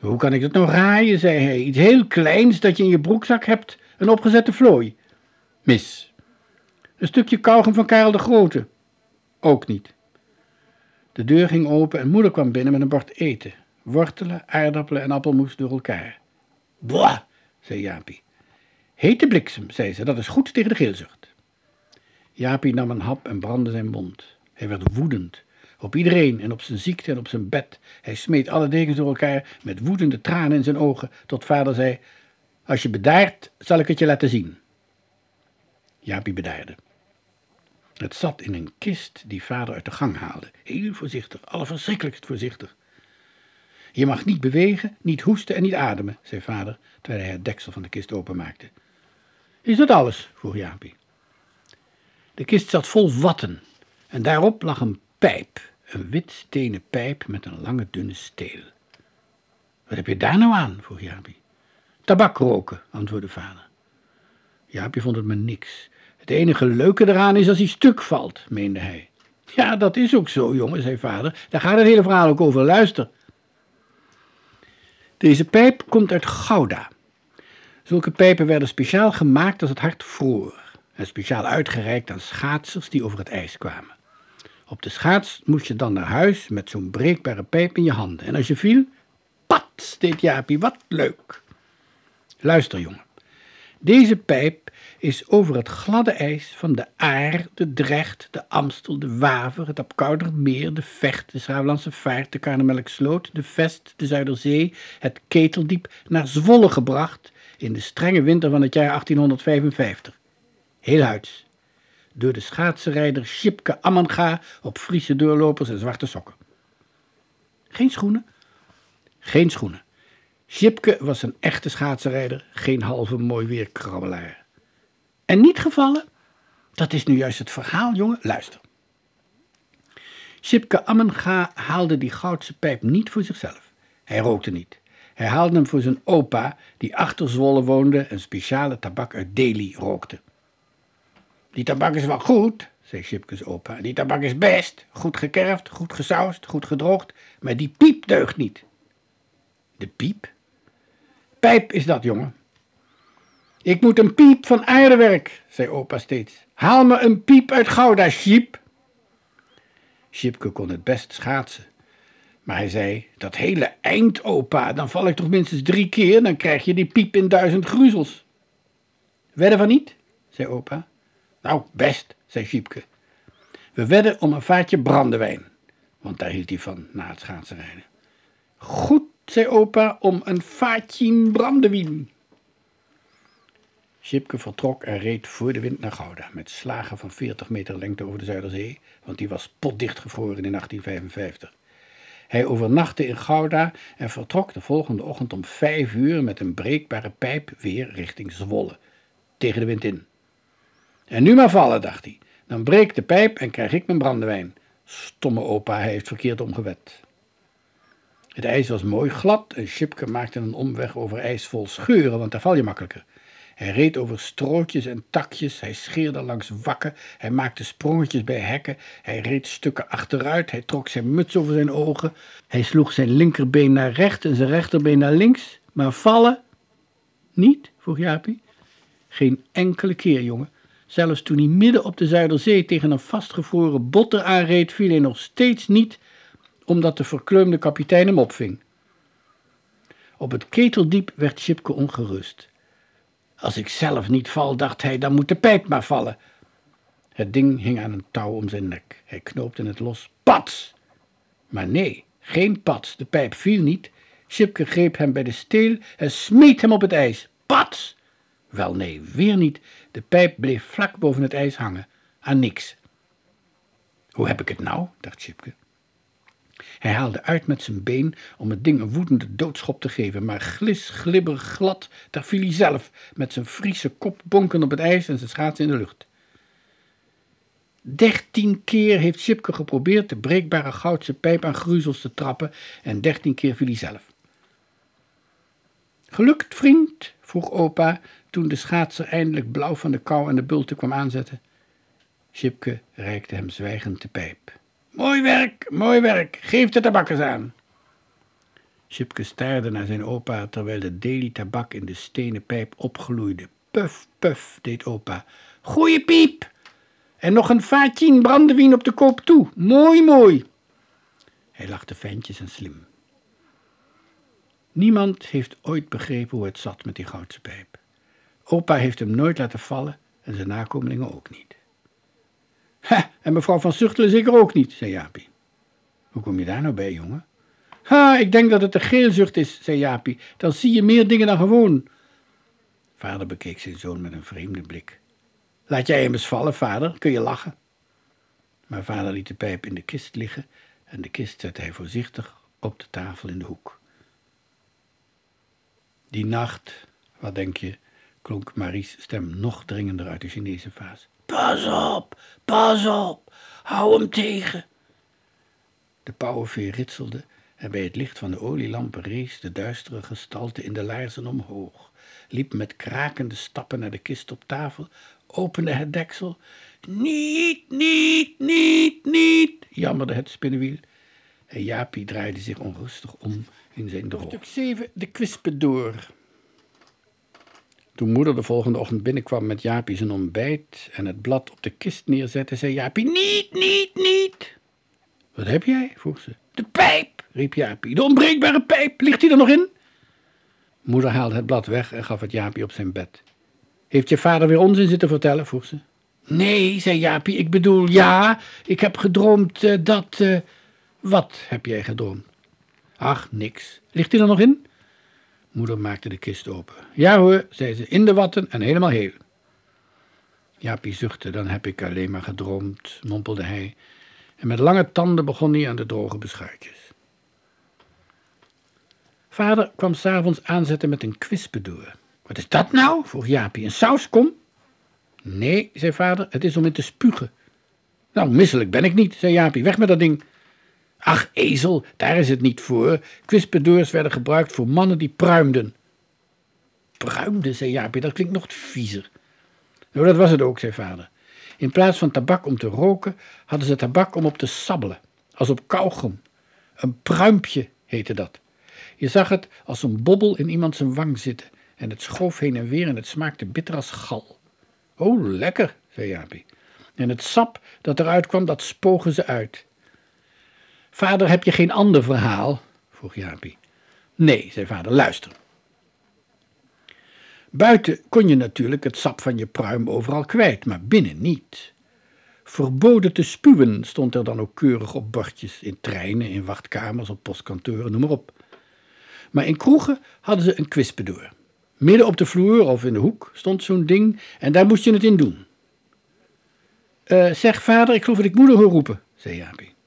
Hoe kan ik dat nou raaien, zei hij, iets heel kleins dat je in je broekzak hebt, een opgezette vlooi. Mis. Een stukje kauwgom van Karel de Grote. Ook niet. De deur ging open en moeder kwam binnen met een bord eten. Wortelen, aardappelen en appelmoes door elkaar. Boah, zei Jaapie. Hete bliksem, zei ze, dat is goed tegen de geelzucht. Jaapie nam een hap en brandde zijn mond. Hij werd woedend. Op iedereen en op zijn ziekte en op zijn bed. Hij smeet alle dekens door elkaar met woedende tranen in zijn ogen, tot vader zei: Als je bedaart, zal ik het je laten zien. Jaapie bedaarde. Het zat in een kist die vader uit de gang haalde. Heel voorzichtig, allerverschrikkelijkst voorzichtig. Je mag niet bewegen, niet hoesten en niet ademen, zei vader, terwijl hij het deksel van de kist openmaakte. Is dat alles? vroeg Jaapie. De kist zat vol watten en daarop lag een pijp, een wit stenen pijp met een lange dunne steel. Wat heb je daar nou aan? vroeg Jaapie. Tabak roken, antwoordde vader. Jaapie vond het maar niks. Het enige leuke eraan is als hij stuk valt, meende hij. Ja, dat is ook zo, jongen, zei vader. Daar gaat het hele verhaal ook over. Luister. Deze pijp komt uit Gouda. Zulke pijpen werden speciaal gemaakt als het hart vroor en speciaal uitgereikt aan schaatsers die over het ijs kwamen. Op de schaats moest je dan naar huis met zo'n breekbare pijp in je handen. En als je viel, pat, deed Jaapie, wat leuk. Luister, jongen. Deze pijp is over het gladde ijs van de Aar, de Drecht, de Amstel, de Waver, het Apkoudermeer, de Vecht, de Schraaflandse Vaart, de Karnemelksloot, de Vest, de Zuiderzee, het Keteldiep naar Zwolle gebracht in de strenge winter van het jaar 1855. Heel huids. Door de schaatsenrijder Schipke Ammanga op Friese doorlopers en zwarte sokken. Geen schoenen? Geen schoenen. Schipke was een echte schaatsenrijder, geen halve mooi weer krabbelaar. En niet gevallen? Dat is nu juist het verhaal, jongen. Luister. Schipke Ammenga haalde die goudse pijp niet voor zichzelf. Hij rookte niet. Hij haalde hem voor zijn opa, die achter Zwolle woonde en speciale tabak uit Delhi rookte. Die tabak is wel goed, zei Chipkes opa. Die tabak is best, goed gekerfd, goed gesausd, goed gedroogd, maar die piep deugt niet. De piep? Pijp is dat, jongen. Ik moet een piep van aardewerk, zei opa steeds. Haal me een piep uit Gouda, Sjip. Sjipke kon het best schaatsen. Maar hij zei, dat hele eind, opa, dan val ik toch minstens drie keer, dan krijg je die piep in duizend gruzels. Wedden van niet, zei opa. Nou, best, zei Sjipke. We wedden om een vaatje brandewijn, want daar hield hij van na het schaatsenrijden. Goed, zei opa, om een vaatje brandewijn. Sjipke vertrok en reed voor de wind naar Gouda, met slagen van 40 meter lengte over de Zuiderzee, want die was potdicht gevroren in 1855. Hij overnachtte in Gouda en vertrok de volgende ochtend om vijf uur met een breekbare pijp weer richting Zwolle, tegen de wind in. En nu maar vallen, dacht hij. Dan breekt de pijp en krijg ik mijn brandewijn. Stomme opa, hij heeft verkeerd omgewet. Het ijs was mooi glad en Chipke maakte een omweg over ijs vol scheuren, want daar val je makkelijker. Hij reed over strootjes en takjes, hij scheerde langs wakken, hij maakte sprongetjes bij hekken, hij reed stukken achteruit, hij trok zijn muts over zijn ogen, hij sloeg zijn linkerbeen naar rechts en zijn rechterbeen naar links, maar vallen? Niet? vroeg Jaapie. Geen enkele keer, jongen. Zelfs toen hij midden op de Zuiderzee tegen een vastgevroren botter aanreed, viel hij nog steeds niet, omdat de verkleumde kapitein hem opving. Op het keteldiep werd Chipke ongerust. Als ik zelf niet val, dacht hij, dan moet de pijp maar vallen. Het ding hing aan een touw om zijn nek. Hij knoopte het los. Pats! Maar nee, geen pats. De pijp viel niet. Chipke greep hem bij de steel en smeet hem op het ijs. Pats! Wel nee, weer niet. De pijp bleef vlak boven het ijs hangen. Aan niks. Hoe heb ik het nou? dacht Chipke. Hij haalde uit met zijn been om het ding een woedende doodschop te geven, maar glis, glibber, glad, daar viel hij zelf, met zijn Friese kop bonken op het ijs en zijn schaats in de lucht. Dertien keer heeft Chipke geprobeerd de breekbare goudse pijp aan gruzels te trappen en dertien keer viel hij zelf. Gelukt, vriend? vroeg opa toen de schaatser eindelijk blauw van de kou en de bulten kwam aanzetten. Chipke reikte hem zwijgend de pijp. Mooi werk, mooi werk, geef de tabak eens aan. Chipke staarde naar zijn opa terwijl de deli tabak in de stenen pijp opgloeide. Puf, puf, deed opa. Goeie piep! En nog een vaatje brandewijn op de koop toe. Mooi, mooi. Hij lachte fijntjes en slim. Niemand heeft ooit begrepen hoe het zat met die goudse pijp. Opa heeft hem nooit laten vallen en zijn nakomelingen ook niet. Ha, en mevrouw van Zuchtelen zeker ook niet, zei Jaapie. Hoe kom je daar nou bij, jongen? Ha, ik denk dat het de geelzucht is, zei Jaapie. Dan zie je meer dingen dan gewoon. Vader bekeek zijn zoon met een vreemde blik. Laat jij hem eens vallen, vader, kun je lachen. Maar vader liet de pijp in de kist liggen en de kist zette hij voorzichtig op de tafel in de hoek. Die nacht, wat denk je, klonk Marie's stem nog dringender uit de Chinese vaas. Pas op, pas op, hou hem tegen. De pauwenveer ritselde en bij het licht van de olielampen rees de duistere gestalte in de laarzen omhoog, liep met krakende stappen naar de kist op tafel, opende het deksel. Niet, niet, niet, niet, jammerde het spinnenwiel. En Jaapie draaide zich onrustig om in zijn droom. Stuk 7, de kwispen door. Toen moeder de volgende ochtend binnenkwam met Jaapie zijn ontbijt en het blad op de kist neerzette, zei Jaapie, niet, niet, niet. Wat heb jij? vroeg ze. De pijp, riep Jaapie. De onbreekbare pijp, ligt die er nog in? Moeder haalde het blad weg en gaf het Jaapie op zijn bed. Heeft je vader weer onzin zitten vertellen? vroeg ze. Nee, zei Jaapie, ik bedoel, ja, ik heb gedroomd uh, dat... Uh... Wat heb jij gedroomd? Ach, niks. Ligt die er nog in? Moeder maakte de kist open. Ja hoor, zei ze, in de watten en helemaal heel. Jaapie zuchtte, dan heb ik alleen maar gedroomd, mompelde hij. En met lange tanden begon hij aan de droge beschuitjes. Vader kwam s'avonds aanzetten met een kwispedoor. Wat is dat nou? vroeg Jaapie. Een sauskom? Nee, zei vader, het is om in te spugen. Nou, misselijk ben ik niet, zei Jaapie. Weg met dat ding. Ach, ezel, daar is het niet voor. Kwispedoors werden gebruikt voor mannen die pruimden. Pruimden, zei Jaapie, dat klinkt nog viezer. Nou, dat was het ook, zei vader. In plaats van tabak om te roken, hadden ze tabak om op te sabbelen, als op kauwgom. Een pruimpje heette dat. Je zag het als een bobbel in iemand zijn wang zitten en het schoof heen en weer en het smaakte bitter als gal. Oh, lekker, zei Jaapie. En het sap dat eruit kwam, dat spogen ze uit. Vader, heb je geen ander verhaal? vroeg Jaapie. Nee, zei vader, luister. Buiten kon je natuurlijk het sap van je pruim overal kwijt, maar binnen niet. Verboden te spuwen stond er dan ook keurig op bordjes, in treinen, in wachtkamers, op postkantoren, noem maar op. Maar in kroegen hadden ze een kwispedoor. Midden op de vloer of in de hoek stond zo'n ding en daar moest je het in doen. Uh, zeg vader, ik geloof dat ik moeder hoor roepen, zei Jaapie.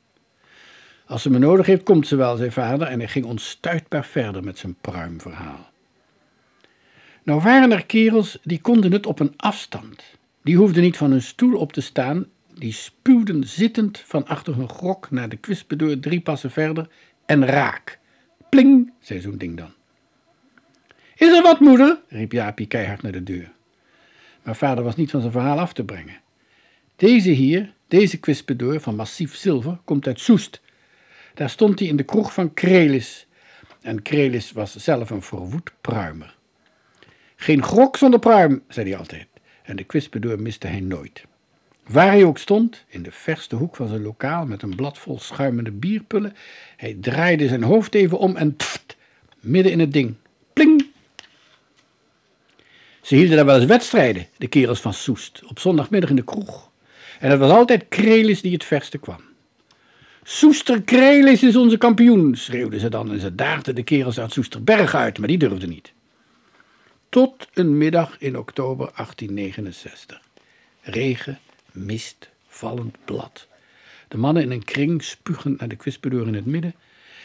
Als ze me nodig heeft, komt ze wel, zei vader en hij ging onstuitbaar verder met zijn pruimverhaal. Nou waren er kerels die konden het op een afstand. Die hoefden niet van hun stoel op te staan, die spuwden zittend van achter hun grok naar de kwispedoor drie passen verder en raak. Pling, zei zo'n ding dan. Is er wat, moeder? riep Jaapie keihard naar de deur. Maar vader was niet van zijn verhaal af te brengen. Deze hier, deze kwispedoor van massief zilver, komt uit Soest. Daar stond hij in de kroeg van Krelis. En Krelis was zelf een verwoed pruimer. Geen grok zonder pruim, zei hij altijd. En de kwispedoor miste hij nooit. Waar hij ook stond, in de verste hoek van zijn lokaal met een blad vol schuimende bierpullen, hij draaide zijn hoofd even om en pft, midden in het ding. Pling! Ze hielden daar wel eens wedstrijden, de kerels van Soest, op zondagmiddag in de kroeg. En het was altijd Krelis die het verste kwam. Soester Krelis is onze kampioen, schreeuwden ze dan en ze daagden de kerels uit Soesterberg uit, maar die durfden niet. Tot een middag in oktober 1869. Regen, mist, vallend blad. De mannen in een kring spugen naar de kwispedoor in het midden.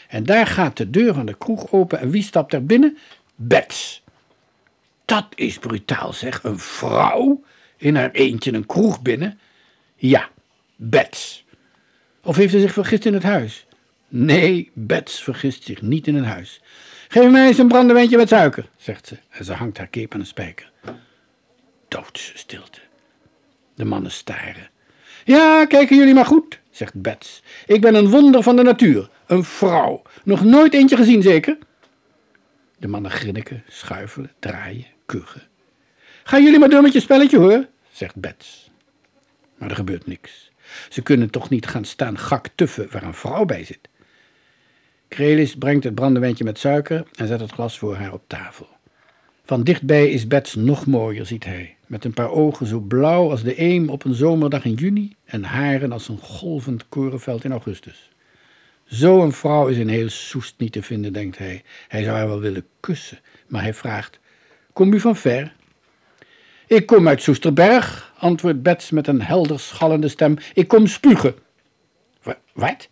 En daar gaat de deur van de kroeg open en wie stapt er binnen? Bets. Dat is brutaal zeg, een vrouw in haar eentje een kroeg binnen. Ja, Bets. Of heeft ze zich vergist in het huis? Nee, Bets vergist zich niet in een huis. Geef mij eens een brandewijntje met suiker, zegt ze, en ze hangt haar cape aan een spijker. Doodse stilte. De mannen staren. Ja, kijken jullie maar goed, zegt Bets. Ik ben een wonder van de natuur, een vrouw. Nog nooit eentje gezien, zeker? De mannen grinniken, schuifelen, draaien, kuchen. Gaan jullie maar door met je spelletje, hoor, zegt Bets. Maar er gebeurt niks. Ze kunnen toch niet gaan staan gaktuffen waar een vrouw bij zit. Krelis brengt het brandewijntje met suiker en zet het glas voor haar op tafel. Van dichtbij is Bets nog mooier, ziet hij, met een paar ogen zo blauw als de eem op een zomerdag in juni en haren als een golvend korenveld in augustus. Zo'n vrouw is in heel Soest niet te vinden, denkt hij. Hij zou haar wel willen kussen, maar hij vraagt: Kom u van ver? Ik kom uit Soesterberg, antwoordt Bets met een helder schallende stem. Ik kom spugen. Wat?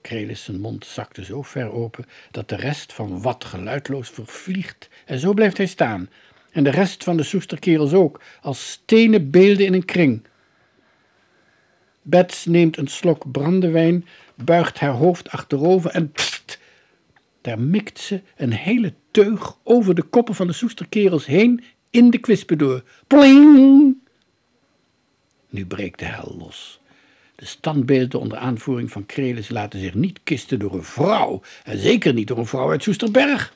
Krelis zijn mond zakte zo ver open dat de rest van wat geluidloos vervliegt en zo blijft hij staan. En de rest van de soesterkerels ook, als stenen beelden in een kring. Bets neemt een slok brandewijn, buigt haar hoofd achterover en pst, daar mikt ze een hele teug over de koppen van de soesterkerels heen in de kwispedoor. Pling! Nu breekt de hel los. De standbeelden onder aanvoering van Krelis laten zich niet kisten door een vrouw, en zeker niet door een vrouw uit Soesterberg.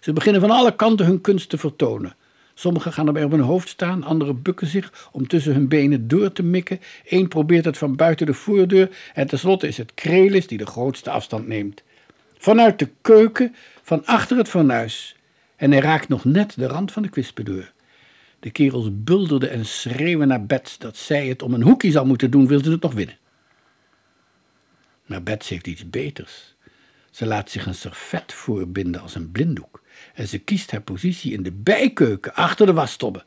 Ze beginnen van alle kanten hun kunst te vertonen. Sommigen gaan erbij op hun hoofd staan, anderen bukken zich om tussen hun benen door te mikken. Eén probeert het van buiten de voordeur en tenslotte is het Krelis die de grootste afstand neemt. Vanuit de keuken, van achter het fornuis. En hij raakt nog net de rand van de kwispedeur. De kerels bulderden en schreeuwen naar Bets dat zij het om een hoekje zou moeten doen, wilden het nog winnen. Maar Bets heeft iets beters. Ze laat zich een servet voorbinden als een blinddoek en ze kiest haar positie in de bijkeuken achter de wasstobbe.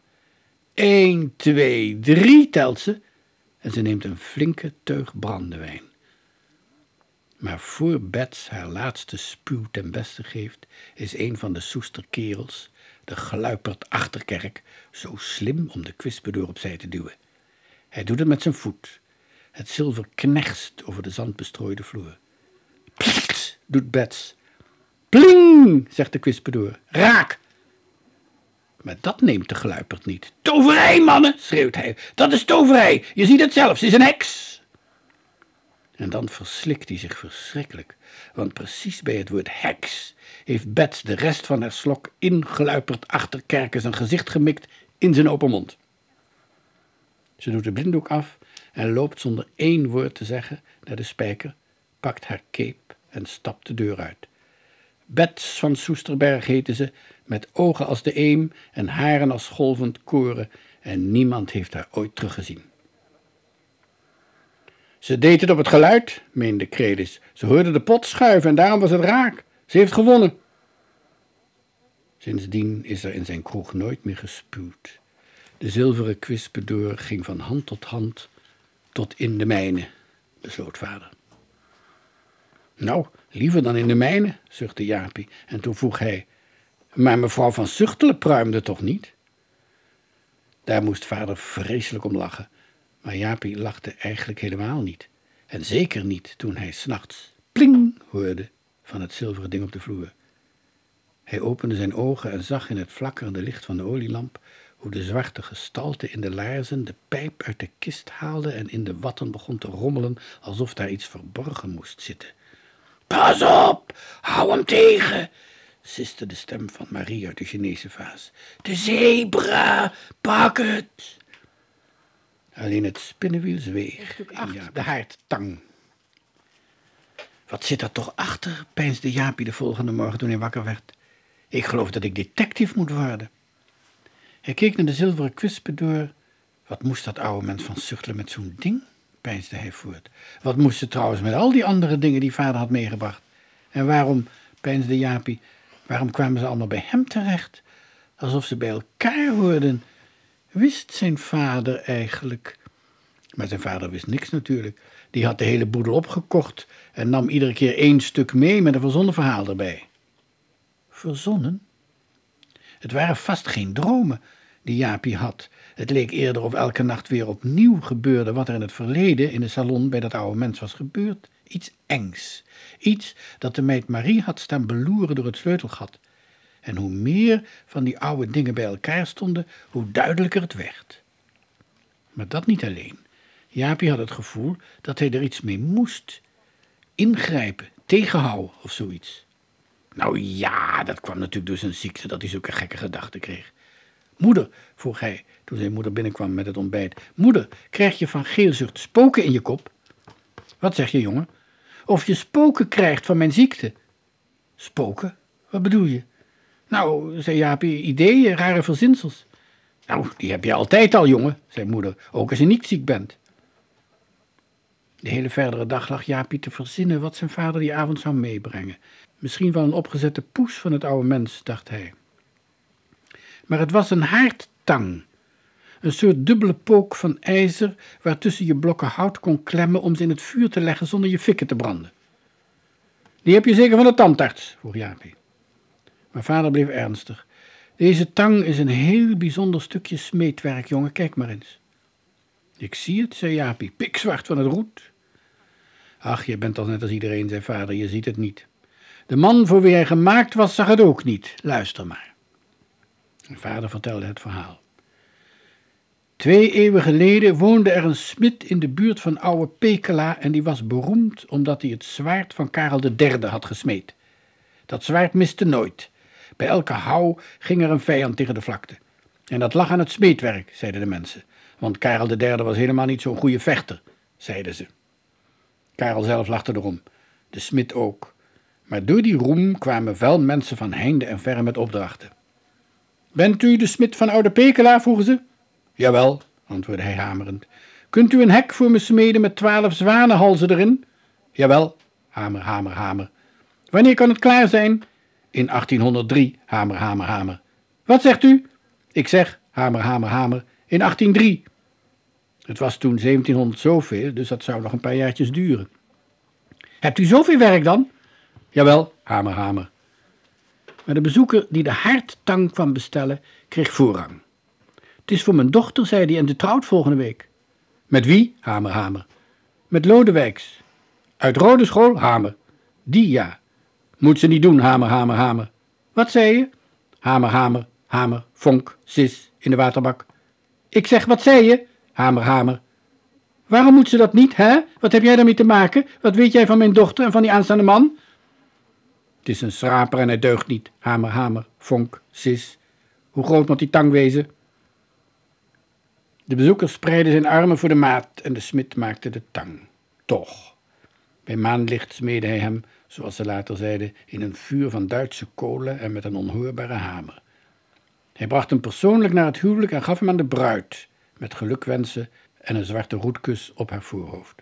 Eén, twee, drie telt ze en ze neemt een flinke teug brandewijn. Maar voor Bets haar laatste spuw ten beste geeft, is een van de soesterkerels, de gluiperd achterkerk, zo slim om de kwispedeur opzij te duwen. Hij doet het met zijn voet. Het zilver knerst over de zandbestrooide vloer. Pst, doet Bets. Pling, zegt de kwispedoor. Raak! Maar dat neemt de gluiperd niet. Toverij, mannen, schreeuwt hij. Dat is toverij. Je ziet het zelf, ze is een heks. En dan verslikt hij zich verschrikkelijk. Want precies bij het woord heks heeft Bets de rest van haar slok ingluiperd achter Kerken zijn gezicht gemikt in zijn open mond. Ze doet de blinddoek af en loopt zonder één woord te zeggen naar de spijker, pakt haar cape en stapt de deur uit. Bets van Soesterberg heette ze, met ogen als de eem en haren als golvend koren, en niemand heeft haar ooit teruggezien. Ze deed het op het geluid, meende Credis. Ze hoorde de pot schuiven en daarom was het raak. Ze heeft gewonnen. Sindsdien is er in zijn kroeg nooit meer gespuwd. De zilveren kwispedoor ging van hand tot hand tot in de mijne, besloot vader. Nou, liever dan in de mijne, zuchtte Jaapie. En toen vroeg hij, maar mevrouw van Zuchtelen pruimde toch niet? Daar moest vader vreselijk om lachen. Maar Jaapie lachte eigenlijk helemaal niet. En zeker niet toen hij s'nachts pling hoorde van het zilveren ding op de vloer. Hij opende zijn ogen en zag in het flakkerende licht van de olielamp hoe de zwarte gestalte in de laarzen de pijp uit de kist haalde en in de watten begon te rommelen alsof daar iets verborgen moest zitten. Pas op, hou hem tegen, siste de stem van Marie uit de Chinese vaas. De zebra, pak het! Alleen het spinnenwiel zweeg. de haardtang. Wat zit er toch achter, peinsde Jaapie de volgende morgen toen hij wakker werd. Ik geloof dat ik detective moet worden. Hij keek naar de zilveren kwispen door. Wat moest dat oude mens van zuchtelen met zo'n ding? peinsde hij voort. Wat moest ze trouwens met al die andere dingen die vader had meegebracht? En waarom, peinsde Jaapie, waarom kwamen ze allemaal bij hem terecht? Alsof ze bij elkaar hoorden. Wist zijn vader eigenlijk? Maar zijn vader wist niks natuurlijk. Die had de hele boedel opgekocht en nam iedere keer één stuk mee met een verzonnen verhaal erbij. Verzonnen? Het waren vast geen dromen die Jaapie had. Het leek eerder of elke nacht weer opnieuw gebeurde wat er in het verleden in de salon bij dat oude mens was gebeurd. Iets engs. Iets dat de meid Marie had staan beloeren door het sleutelgat. En hoe meer van die oude dingen bij elkaar stonden, hoe duidelijker het werd. Maar dat niet alleen. Jaapie had het gevoel dat hij er iets mee moest. Ingrijpen, tegenhouden of zoiets. Nou ja, dat kwam natuurlijk door zijn ziekte dat hij zulke gekke gedachten kreeg. Moeder, vroeg hij toen zijn moeder binnenkwam met het ontbijt. Moeder, krijg je van geelzucht spoken in je kop? Wat zeg je, jongen? Of je spoken krijgt van mijn ziekte. Spoken? Wat bedoel je? Nou, zei Jaapie, ideeën, rare verzinsels. Nou, die heb je altijd al, jongen, zei moeder, ook als je niet ziek bent. De hele verdere dag lag Jaapie te verzinnen wat zijn vader die avond zou meebrengen. Misschien wel een opgezette poes van het oude mens, dacht hij. Maar het was een haardtang. Een soort dubbele pook van ijzer waartussen je blokken hout kon klemmen om ze in het vuur te leggen zonder je fikken te branden. Die heb je zeker van de tandarts, vroeg Jaapie. Maar vader bleef ernstig. Deze tang is een heel bijzonder stukje smeedwerk, jongen, kijk maar eens. Ik zie het, zei Jaapie, pikzwart van het roet. Ach, je bent al net als iedereen, zei vader, je ziet het niet. De man voor wie hij gemaakt was, zag het ook niet. Luister maar. vader vertelde het verhaal. Twee eeuwen geleden woonde er een smid in de buurt van Oude Pekela en die was beroemd omdat hij het zwaard van Karel III had gesmeed. Dat zwaard miste nooit. Bij elke houw ging er een vijand tegen de vlakte. En dat lag aan het smeedwerk, zeiden de mensen. Want Karel III was helemaal niet zo'n goede vechter, zeiden ze. Karel zelf lachte erom, de smid ook. Maar door die roem kwamen wel mensen van heinde en verre met opdrachten. Bent u de smid van Oude Pekela? vroegen ze. Jawel, antwoordde hij hamerend. Kunt u een hek voor me smeden met twaalf zwanenhalzen erin? Jawel, hamer, hamer, hamer. Wanneer kan het klaar zijn? In 1803, hamer, hamer, hamer. Wat zegt u? Ik zeg, hamer, hamer, hamer, in 1803. Het was toen 1700 zoveel, dus dat zou nog een paar jaartjes duren. Hebt u zoveel werk dan? Jawel, hamer, hamer. Maar de bezoeker die de haardtang kwam bestellen, kreeg voorrang. Het is voor mijn dochter, zei hij, en de trouwt volgende week. Met wie? Hamer, hamer. Met Lodewijks. Uit Rode School? Hamer. Die ja. Moet ze niet doen, hamer, hamer, hamer. Wat zei je? Hamer, hamer. Hamer, vonk, sis, in de waterbak. Ik zeg, wat zei je? Hamer, hamer. Waarom moet ze dat niet, hè? Wat heb jij daarmee te maken? Wat weet jij van mijn dochter en van die aanstaande man? Het is een schraper en hij deugt niet. Hamer, hamer, vonk, sis. Hoe groot moet die tang wezen? De bezoeker spreidde zijn armen voor de maat en de smid maakte de tang. Toch. Bij maanlicht smeedde hij hem, zoals ze later zeiden, in een vuur van Duitse kolen en met een onhoorbare hamer. Hij bracht hem persoonlijk naar het huwelijk en gaf hem aan de bruid, met gelukwensen en een zwarte roetkus op haar voorhoofd.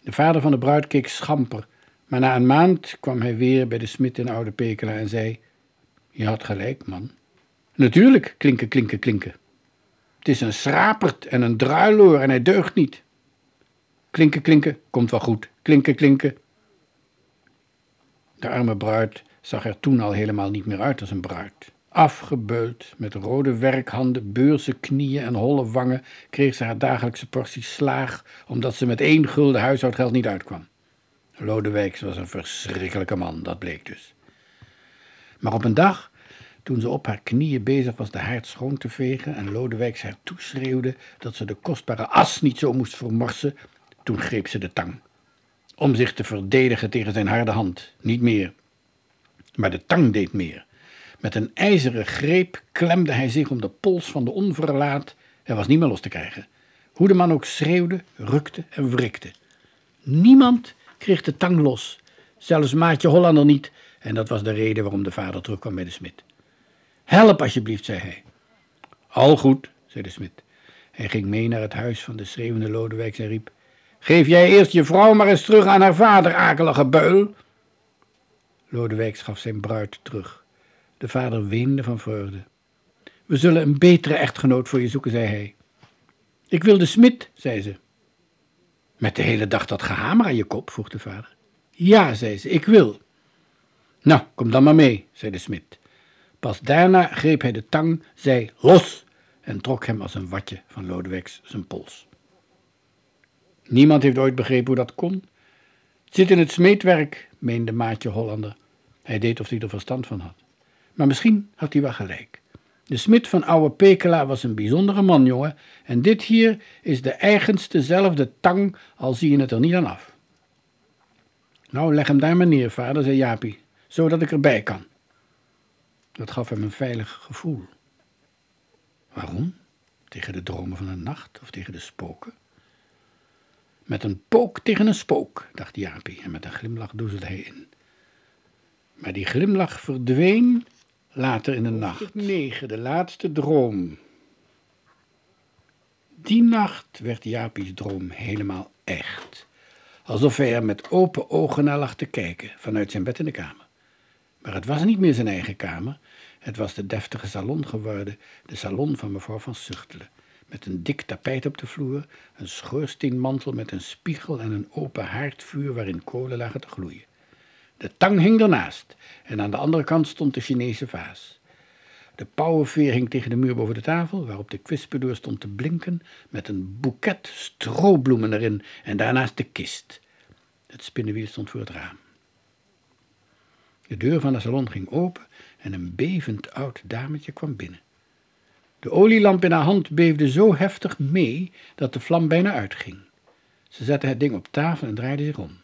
De vader van de bruid keek schamper, maar na een maand kwam hij weer bij de smid in Oude Pekela en zei: Je had gelijk, man. Natuurlijk, klinken, klinken, klinken. Het is een schrapert en een druiloor en hij deugt niet. Klinken, klinken, komt wel goed. Klinken, klinken. De arme bruid zag er toen al helemaal niet meer uit als een bruid. Afgebeuld, met rode werkhanden, beurse knieën en holle wangen, kreeg ze haar dagelijkse portie slaag, omdat ze met één gulden huishoudgeld niet uitkwam. Lodewijks was een verschrikkelijke man, dat bleek dus. Maar op een dag, toen ze op haar knieën bezig was de haard schoon te vegen en Lodewijks haar toeschreeuwde dat ze de kostbare as niet zo moest vermorsen, toen greep ze de tang. Om zich te verdedigen tegen zijn harde hand, niet meer. Maar de tang deed meer. Met een ijzeren greep klemde hij zich om de pols van de onverlaat. Hij was niet meer los te krijgen. Hoe de man ook schreeuwde, rukte en wrikte. Niemand kreeg de tang los, zelfs maatje Hollander niet, en dat was de reden waarom de vader terugkwam bij de smid. Help alsjeblieft, zei hij. Al goed, zei de smid. Hij ging mee naar het huis van de schreeuwende Lodewijk en riep: Geef jij eerst je vrouw maar eens terug aan haar vader, akelige beul. Lodewijk gaf zijn bruid terug. De vader weende van vreugde. We zullen een betere echtgenoot voor je zoeken, zei hij. Ik wil de smid, zei ze. Met de hele dag dat gehamer aan je kop, vroeg de vader. Ja, zei ze, ik wil. Nou, kom dan maar mee, zei de smid. Pas daarna greep hij de tang, zei los en trok hem als een watje van Lodewijks zijn pols. Niemand heeft ooit begrepen hoe dat kon. Het zit in het smeedwerk, meende maatje Hollander. Hij deed of hij er verstand van had. Maar misschien had hij wel gelijk. De smid van oude Pekela was een bijzondere man, jongen, en dit hier is de eigenstezelfde tang, al zie je het er niet aan af. Nou, leg hem daar maar neer, vader, zei Jaapie, zodat ik erbij kan. Dat gaf hem een veilig gevoel. Waarom? Tegen de dromen van de nacht of tegen de spoken? Met een pook tegen een spook, dacht Jaapie, en met een glimlach doezelde hij in. Maar die glimlach verdween later in de nacht. 9, de laatste droom. Die nacht werd Jaapie's droom helemaal echt. Alsof hij er met open ogen naar lag te kijken vanuit zijn bed in de kamer. Maar het was niet meer zijn eigen kamer. Het was de deftige salon geworden, de salon van mevrouw van Zuchtelen. Met een dik tapijt op de vloer, een schoorsteenmantel met een spiegel en een open haardvuur waarin kolen lagen te gloeien. De tang hing ernaast en aan de andere kant stond de Chinese vaas. De pauwenveer hing tegen de muur boven de tafel, waarop de kwispedoor stond te blinken met een boeket stroobloemen erin en daarnaast de kist. Het spinnenwiel stond voor het raam. De deur van de salon ging open en een bevend oud dametje kwam binnen. De olielamp in haar hand beefde zo heftig mee dat de vlam bijna uitging. Ze zette het ding op tafel en draaide zich om.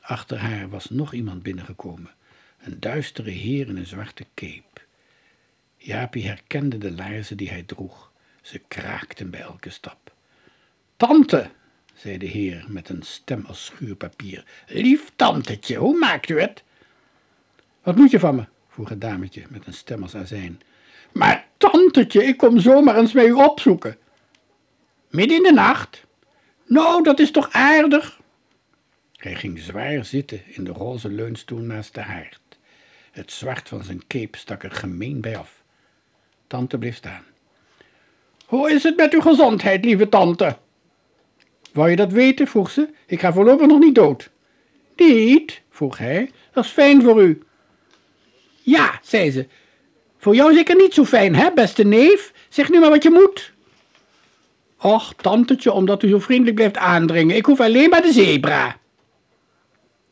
Achter haar was nog iemand binnengekomen, een duistere heer in een zwarte cape. Jaapie herkende de laarzen die hij droeg. Ze kraakten bij elke stap. Tante, zei de heer met een stem als schuurpapier. Lief tantetje, hoe maakt u het? Wat moet je van me? vroeg het dametje met een stem als azijn. Maar tantetje, ik kom zomaar eens bij u opzoeken. Midden in de nacht? Nou, dat is toch aardig? Hij ging zwaar zitten in de roze leunstoel naast de haard. Het zwart van zijn cape stak er gemeen bij af. Tante bleef staan. Hoe is het met uw gezondheid, lieve tante? Wou je dat weten? vroeg ze. Ik ga voorlopig nog niet dood. Niet? vroeg hij. Dat is fijn voor u. Ja, zei ze. Voor jou zeker niet zo fijn, hè, beste neef? Zeg nu maar wat je moet. Och, tantetje, omdat u zo vriendelijk blijft aandringen. Ik hoef alleen maar de zebra.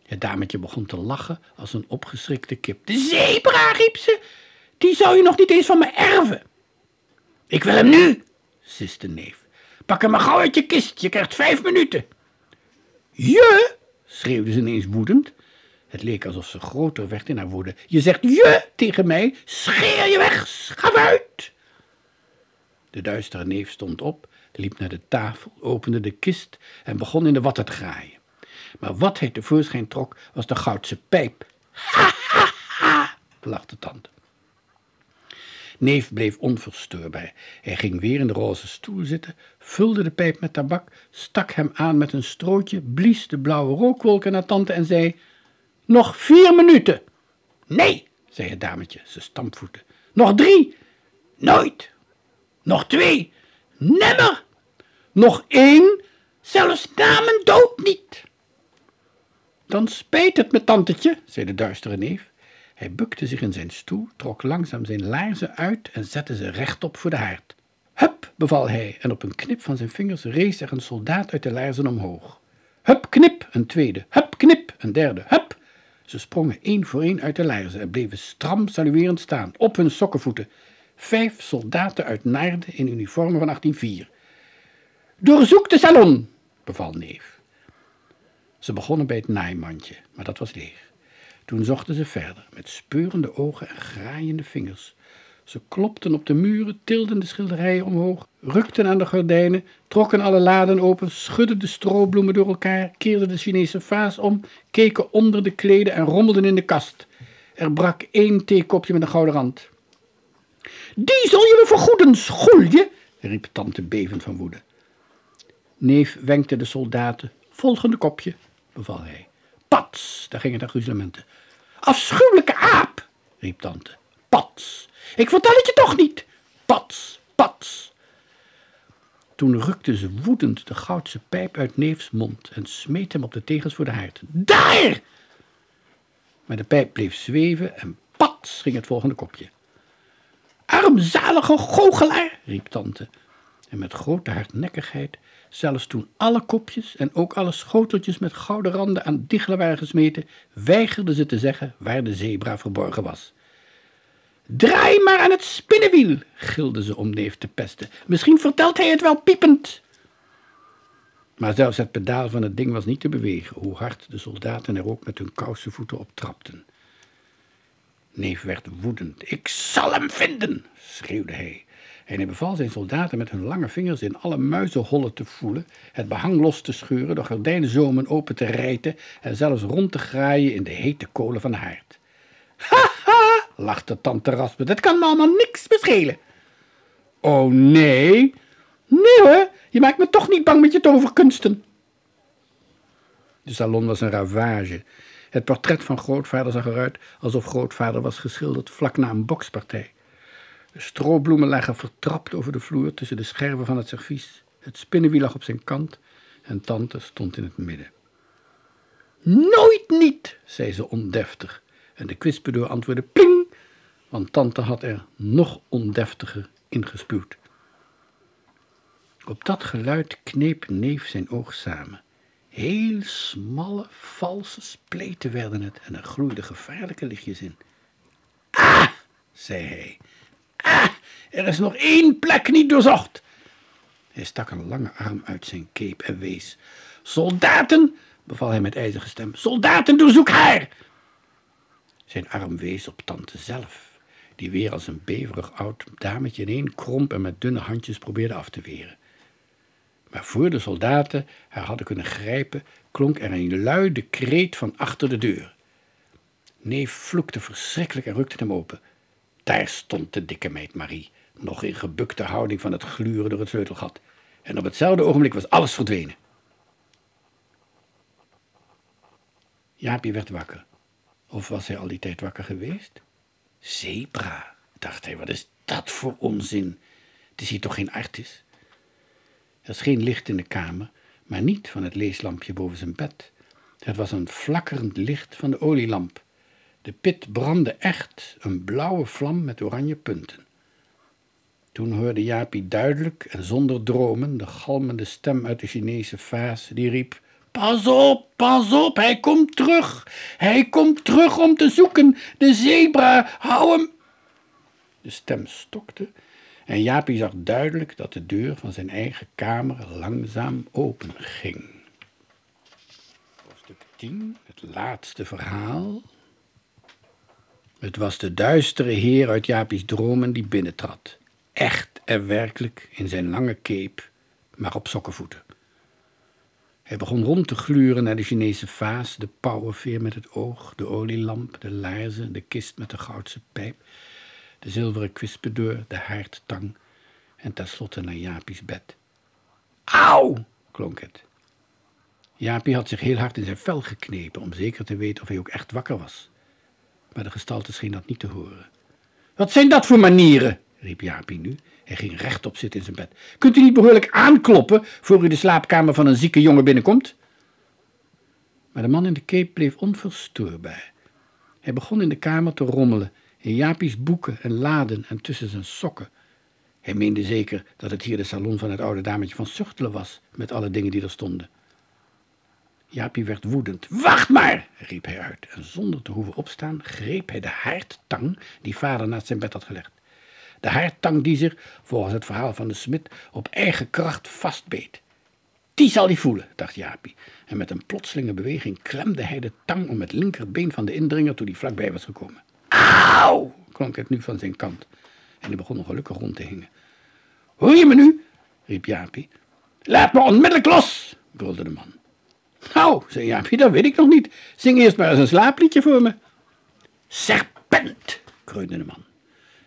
Het dametje begon te lachen als een opgeschrikte kip. De zebra, riep ze. Die zou je nog niet eens van me erven. Ik wil hem nu, siste neef. Pak hem maar gauw uit je kist, je krijgt vijf minuten. Je, schreeuwde ze ineens woedend. Het leek alsof ze groter werd in haar woede. Je zegt je tegen mij, scheer je weg, schaf uit. De duistere neef stond op, liep naar de tafel, opende de kist en begon in de watten te graaien. Maar wat hij tevoorschijn trok, was de goudse pijp. Ha, ha, ha, lachte tante. Neef bleef onverstoorbaar. Hij ging weer in de roze stoel zitten, vulde de pijp met tabak, stak hem aan met een strootje, blies de blauwe rookwolken naar tante en zei: Nog vier minuten. Nee, zei het dametje, ze stampvoeten. Nog drie. Nooit. Nog twee. Nimmer. Nog één. Zelfs na dood niet. Dan spijt het me, tantetje, zei de duistere neef. Hij bukte zich in zijn stoel, trok langzaam zijn laarzen uit en zette ze rechtop voor de haard. Hup, beval hij, en op een knip van zijn vingers rees er een soldaat uit de laarzen omhoog. Hup, knip, een tweede. Hup, knip, een derde. Hup. Ze sprongen één voor één uit de laarzen en bleven stram saluerend staan, op hun sokkenvoeten. Vijf soldaten uit Naarden in uniformen van 1804. Doorzoek de salon, beval neef. Ze begonnen bij het naaimandje, maar dat was leeg. Toen zochten ze verder, met speurende ogen en graaiende vingers. Ze klopten op de muren, tilden de schilderijen omhoog, rukten aan de gordijnen, trokken alle laden open, schudden de stroobloemen door elkaar, keerden de Chinese vaas om, keken onder de kleden en rommelden in de kast. Er brak één theekopje met een gouden rand. Die zal je me vergoeden, schoelje, riep tante bevend van woede. Neef wenkte de soldaten. Volgende kopje, beval hij. Pats, daar gingen de gruzelementen. Afschuwelijke aap, riep tante. Pats, ik vertel het je toch niet. Pats, pats. Toen rukte ze woedend de goudse pijp uit neefs mond en smeet hem op de tegels voor de haard. Daar! Maar de pijp bleef zweven en pats ging het volgende kopje. Armzalige goochelaar, riep tante. En met grote hardnekkigheid Zelfs toen alle kopjes en ook alle schoteltjes met gouden randen aan diggelen waren gesmeten, weigerden ze te zeggen waar de zebra verborgen was. Draai maar aan het spinnenwiel, gilden ze om neef te pesten. Misschien vertelt hij het wel piepend. Maar zelfs het pedaal van het ding was niet te bewegen, hoe hard de soldaten er ook met hun kousenvoeten op trapten. Neef werd woedend. Ik zal hem vinden, schreeuwde hij. En hij beval zijn soldaten met hun lange vingers in alle muizenhollen te voelen, het behang los te scheuren, de gordijnzomen open te rijten en zelfs rond te graaien in de hete kolen van de haard. Ha, ha, lachte tante Raspe, dat kan me allemaal niks beschelen. Oh nee, nee hoor, je maakt me toch niet bang met je toverkunsten. De salon was een ravage. Het portret van grootvader zag eruit alsof grootvader was geschilderd vlak na een bokspartij. De stroobloemen lagen vertrapt over de vloer tussen de scherven van het servies. Het spinnenwiel lag op zijn kant en tante stond in het midden. Nooit niet, zei ze ondeftig. En de kwispedoor antwoordde pling, want tante had er nog ondeftiger ingespuwd. Op dat geluid kneep neef zijn oog samen. Heel smalle, valse spleten werden het en er gloeiden gevaarlijke lichtjes in. Ah, zei hij, Ah, er is nog één plek niet doorzocht. Hij stak een lange arm uit zijn cape en wees. Soldaten, beval hij met ijzige stem, soldaten, doorzoek haar! Zijn arm wees op tante zelf, die weer als een beverig oud dametje ineen kromp en met dunne handjes probeerde af te weren. Maar voor de soldaten haar hadden kunnen grijpen, klonk er een luide kreet van achter de deur. Neef vloekte verschrikkelijk en rukte hem open. Daar stond de dikke meid Marie, nog in gebukte houding van het gluren door het sleutelgat. En op hetzelfde ogenblik was alles verdwenen. Jaapie werd wakker. Of was hij al die tijd wakker geweest? Zebra, dacht hij, wat is dat voor onzin? Het is hier toch geen artis? Er scheen licht in de kamer, maar niet van het leeslampje boven zijn bed. Het was een flakkerend licht van de olielamp. De pit brandde echt, een blauwe vlam met oranje punten. Toen hoorde Jaapie duidelijk en zonder dromen de galmende stem uit de Chinese vaas die riep: Pas op, pas op, hij komt terug. Hij komt terug om te zoeken. De zebra, hou hem. De stem stokte en Jaapie zag duidelijk dat de deur van zijn eigen kamer langzaam openging. Hoofdstuk 10, het laatste verhaal. Het was de duistere heer uit Japies dromen die binnentrad. Echt en werkelijk in zijn lange cape, maar op sokkenvoeten. Hij begon rond te gluren naar de Chinese vaas, de pauwenveer met het oog, de olielamp, de laarzen, de kist met de goudse pijp, de zilveren kwispedeur, de haardtang en tenslotte naar Japies bed. Auw! klonk het. Jaapie had zich heel hard in zijn vel geknepen om zeker te weten of hij ook echt wakker was. Maar de gestalte scheen dat niet te horen. Wat zijn dat voor manieren? Riep Jaapie nu. Hij ging rechtop zitten in zijn bed. Kunt u niet behoorlijk aankloppen voor u de slaapkamer van een zieke jongen binnenkomt? Maar de man in de cape bleef onverstoorbaar. Hij begon in de kamer te rommelen, in Japies boeken en laden en tussen zijn sokken. Hij meende zeker dat het hier de salon van het oude dametje van Zuchtelen was, met alle dingen die er stonden. Jaapie werd woedend. Wacht maar, riep hij uit, en zonder te hoeven opstaan greep hij de haardtang die vader naast zijn bed had gelegd. De haardtang die zich, volgens het verhaal van de smid, op eigen kracht vastbeet. Die zal hij voelen, dacht Jaapie, en met een plotselinge beweging klemde hij de tang om het linkerbeen van de indringer toen hij vlakbij was gekomen. Auw, klonk het nu van zijn kant, en hij begon ongelukkig rond te hingen. Hoor je me nu? riep Jaapie. Laat me onmiddellijk los, brulde de man. Nou, zei Jaapie, dat weet ik nog niet. Zing eerst maar eens een slaapliedje voor me. Serpent, kreunde de man.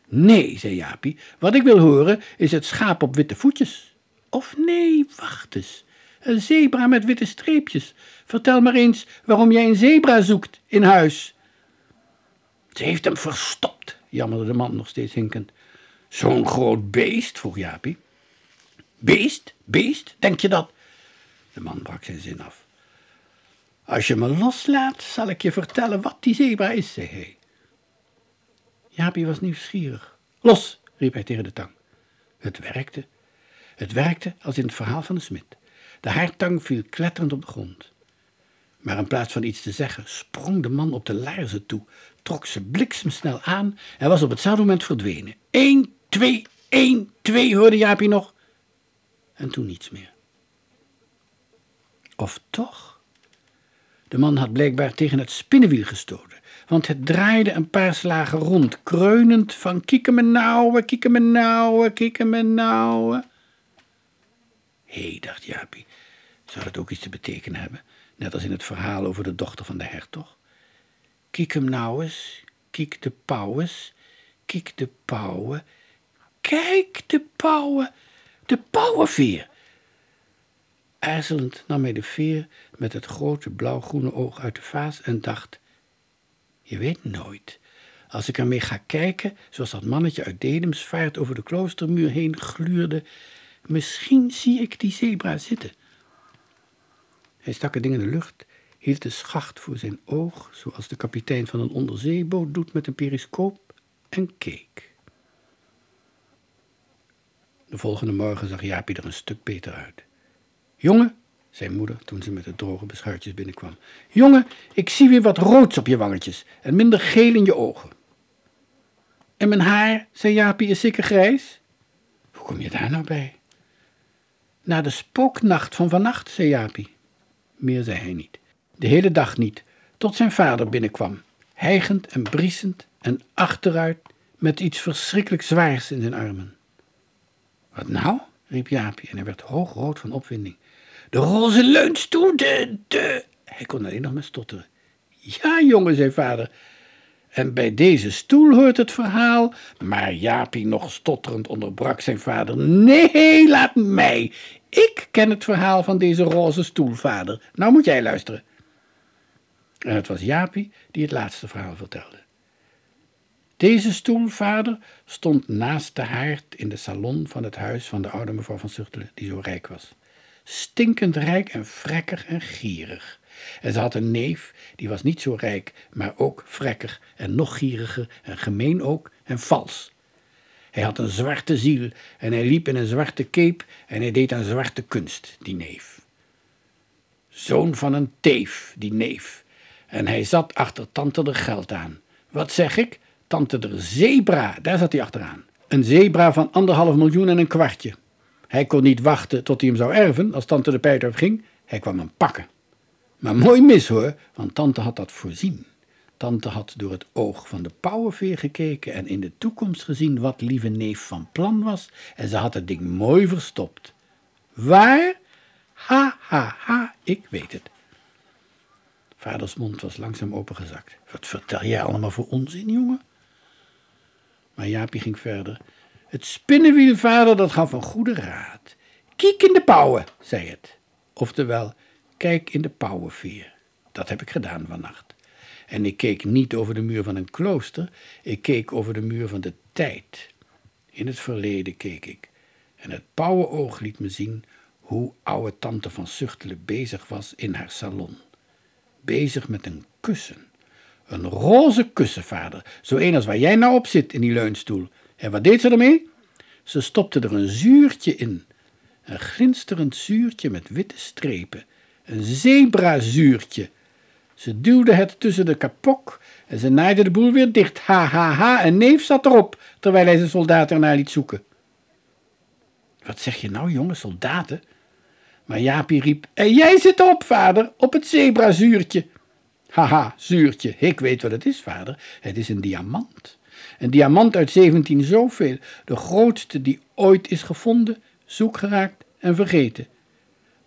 Nee, zei Jaapie, wat ik wil horen is het schaap op witte voetjes. Of nee, wacht eens. Een zebra met witte streepjes. Vertel maar eens waarom jij een zebra zoekt in huis. Ze heeft hem verstopt, jammerde de man nog steeds hinkend. Zo'n groot beest, vroeg Jaapie. Beest? Beest? Denk je dat? De man brak zijn zin af. Als je me loslaat, zal ik je vertellen wat die zebra is, zei hij. Jaapie was nieuwsgierig. Los, riep hij tegen de tang. Het werkte. Het werkte als in het verhaal van de smid. De haartang viel kletterend op de grond. Maar in plaats van iets te zeggen, sprong de man op de laarzen toe, trok ze bliksemsnel aan en was op hetzelfde moment verdwenen. Eén, twee, één, twee, hoorde Jaapie nog. En toen niets meer. Of toch? De man had blijkbaar tegen het spinnenwiel gestoten, want het draaide een paar slagen rond, kreunend van kieken me nauwe, kieken me nauwe, kieken me nauwe. Hé, hey, dacht Jaapie, zou dat ook iets te betekenen hebben, net als in het verhaal over de dochter van de hertog? Kiek hem nou eens, kiek de pauwes, kiek de pauwen, kijk de pauwen, de pauwenveer. Aarzelend nam hij de veer met het grote blauwgroene oog uit de vaas en dacht: Je weet nooit. Als ik ermee ga kijken, zoals dat mannetje uit Dedemsvaart over de kloostermuur heen gluurde, misschien zie ik die zebra zitten. Hij stak het ding in de lucht, hield de schacht voor zijn oog, zoals de kapitein van een onderzeeboot doet met een periscoop, en keek. De volgende morgen zag Jaapie er een stuk beter uit. Jongen, zei moeder toen ze met de droge beschuitjes binnenkwam. Jongen, ik zie weer wat roods op je wangetjes en minder geel in je ogen. En mijn haar, zei Jaapie, is zeker grijs? Hoe kom je daar nou bij? Na de spooknacht van vannacht, zei Jaapie. Meer zei hij niet. De hele dag niet, tot zijn vader binnenkwam, hijgend en briesend en achteruit met iets verschrikkelijk zwaars in zijn armen. Wat nou? riep Jaapie en hij werd hoogrood van opwinding. De roze leunstoel, de, de... Hij kon alleen nog maar stotteren. Ja, jongen, zei vader. En bij deze stoel hoort het verhaal. Maar Jaapie nog stotterend onderbrak zijn vader. Nee, laat mij. Ik ken het verhaal van deze roze stoel, vader. Nou moet jij luisteren. En het was Jaapie die het laatste verhaal vertelde. Deze stoel, vader, stond naast de haard in de salon van het huis van de oude mevrouw van Zuchtelen, die zo rijk was. Stinkend rijk en vrekkig en gierig. En ze had een neef, die was niet zo rijk, maar ook vrekkig en nog gieriger en gemeen ook en vals. Hij had een zwarte ziel en hij liep in een zwarte cape en hij deed een zwarte kunst, die neef. Zoon van een teef, die neef. En hij zat achter tante er geld aan. Wat zeg ik? Tante de zebra, daar zat hij achteraan. Een zebra van anderhalf miljoen en een kwartje. Hij kon niet wachten tot hij hem zou erven als tante de pijt ging. Hij kwam hem pakken. Maar mooi mis hoor, want tante had dat voorzien. Tante had door het oog van de pauwenveer gekeken en in de toekomst gezien wat lieve neef van plan was en ze had het ding mooi verstopt. Waar? Ha, ha, ha, ik weet het. Vaders mond was langzaam opengezakt. Wat vertel jij allemaal voor onzin, jongen? Maar Jaapie ging verder. Het spinnenwiel, vader, dat gaf een goede raad. Kiek in de pauwen, zei het. Oftewel, kijk in de pauwenveer. Dat heb ik gedaan vannacht. En ik keek niet over de muur van een klooster, ik keek over de muur van de tijd. In het verleden keek ik. En het pauwenoog liet me zien hoe oude tante van Zuchtelen bezig was in haar salon. Bezig met een kussen. Een roze kussen, vader. Zo een als waar jij nou op zit in die leunstoel. En wat deed ze ermee? Ze stopte er een zuurtje in. Een glinsterend zuurtje met witte strepen. Een zebrazuurtje. Ze duwde het tussen de kapok en ze naaide de boel weer dicht. Ha, ha, ha. En neef zat erop, terwijl hij zijn soldaten ernaar liet zoeken. Wat zeg je nou, jonge soldaten? Maar Jaapie riep, en jij zit op, vader, op het zebrazuurtje. Haha, zuurtje, ik weet wat het is, vader. Het is een diamant. Een diamant uit 17 zoveel, de grootste die ooit is gevonden, zoek geraakt en vergeten.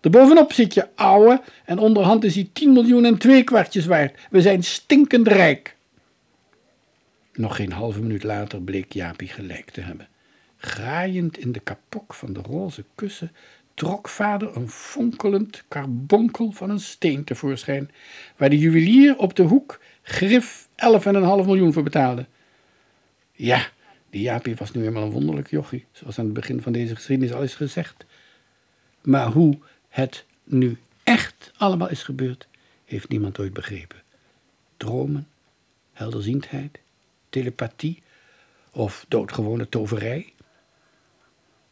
Erbovenop zit je, ouwe, en onderhand is hij 10 miljoen en twee kwartjes waard. We zijn stinkend rijk. Nog geen halve minuut later bleek Jaapie gelijk te hebben. Graaiend in de kapok van de roze kussen trok vader een fonkelend karbonkel van een steen tevoorschijn, waar de juwelier op de hoek grif 11,5 miljoen voor betaalde. Ja, die Jaapie was nu eenmaal een wonderlijk jochie, zoals aan het begin van deze geschiedenis al is gezegd. Maar hoe het nu echt allemaal is gebeurd, heeft niemand ooit begrepen. Dromen, helderziendheid, telepathie of doodgewone toverij?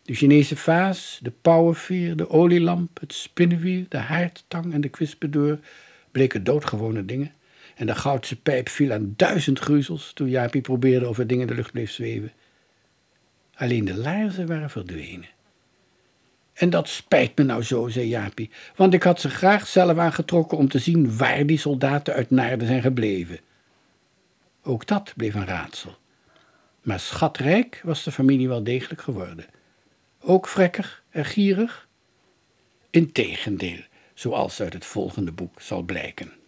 De Chinese vaas, de pauwenveer, de olielamp, het spinnenwiel, de haardtang en de kwispedoor bleken doodgewone dingen. En de goudse pijp viel aan duizend gruzels toen Jaapie probeerde of het ding in de lucht bleef zweven. Alleen de laarzen waren verdwenen. En dat spijt me nou zo, zei Jaapie, want ik had ze graag zelf aangetrokken om te zien waar die soldaten uit Naarden zijn gebleven. Ook dat bleef een raadsel. Maar schatrijk was de familie wel degelijk geworden. Ook vrekkig en gierig? Integendeel, zoals uit het volgende boek zal blijken.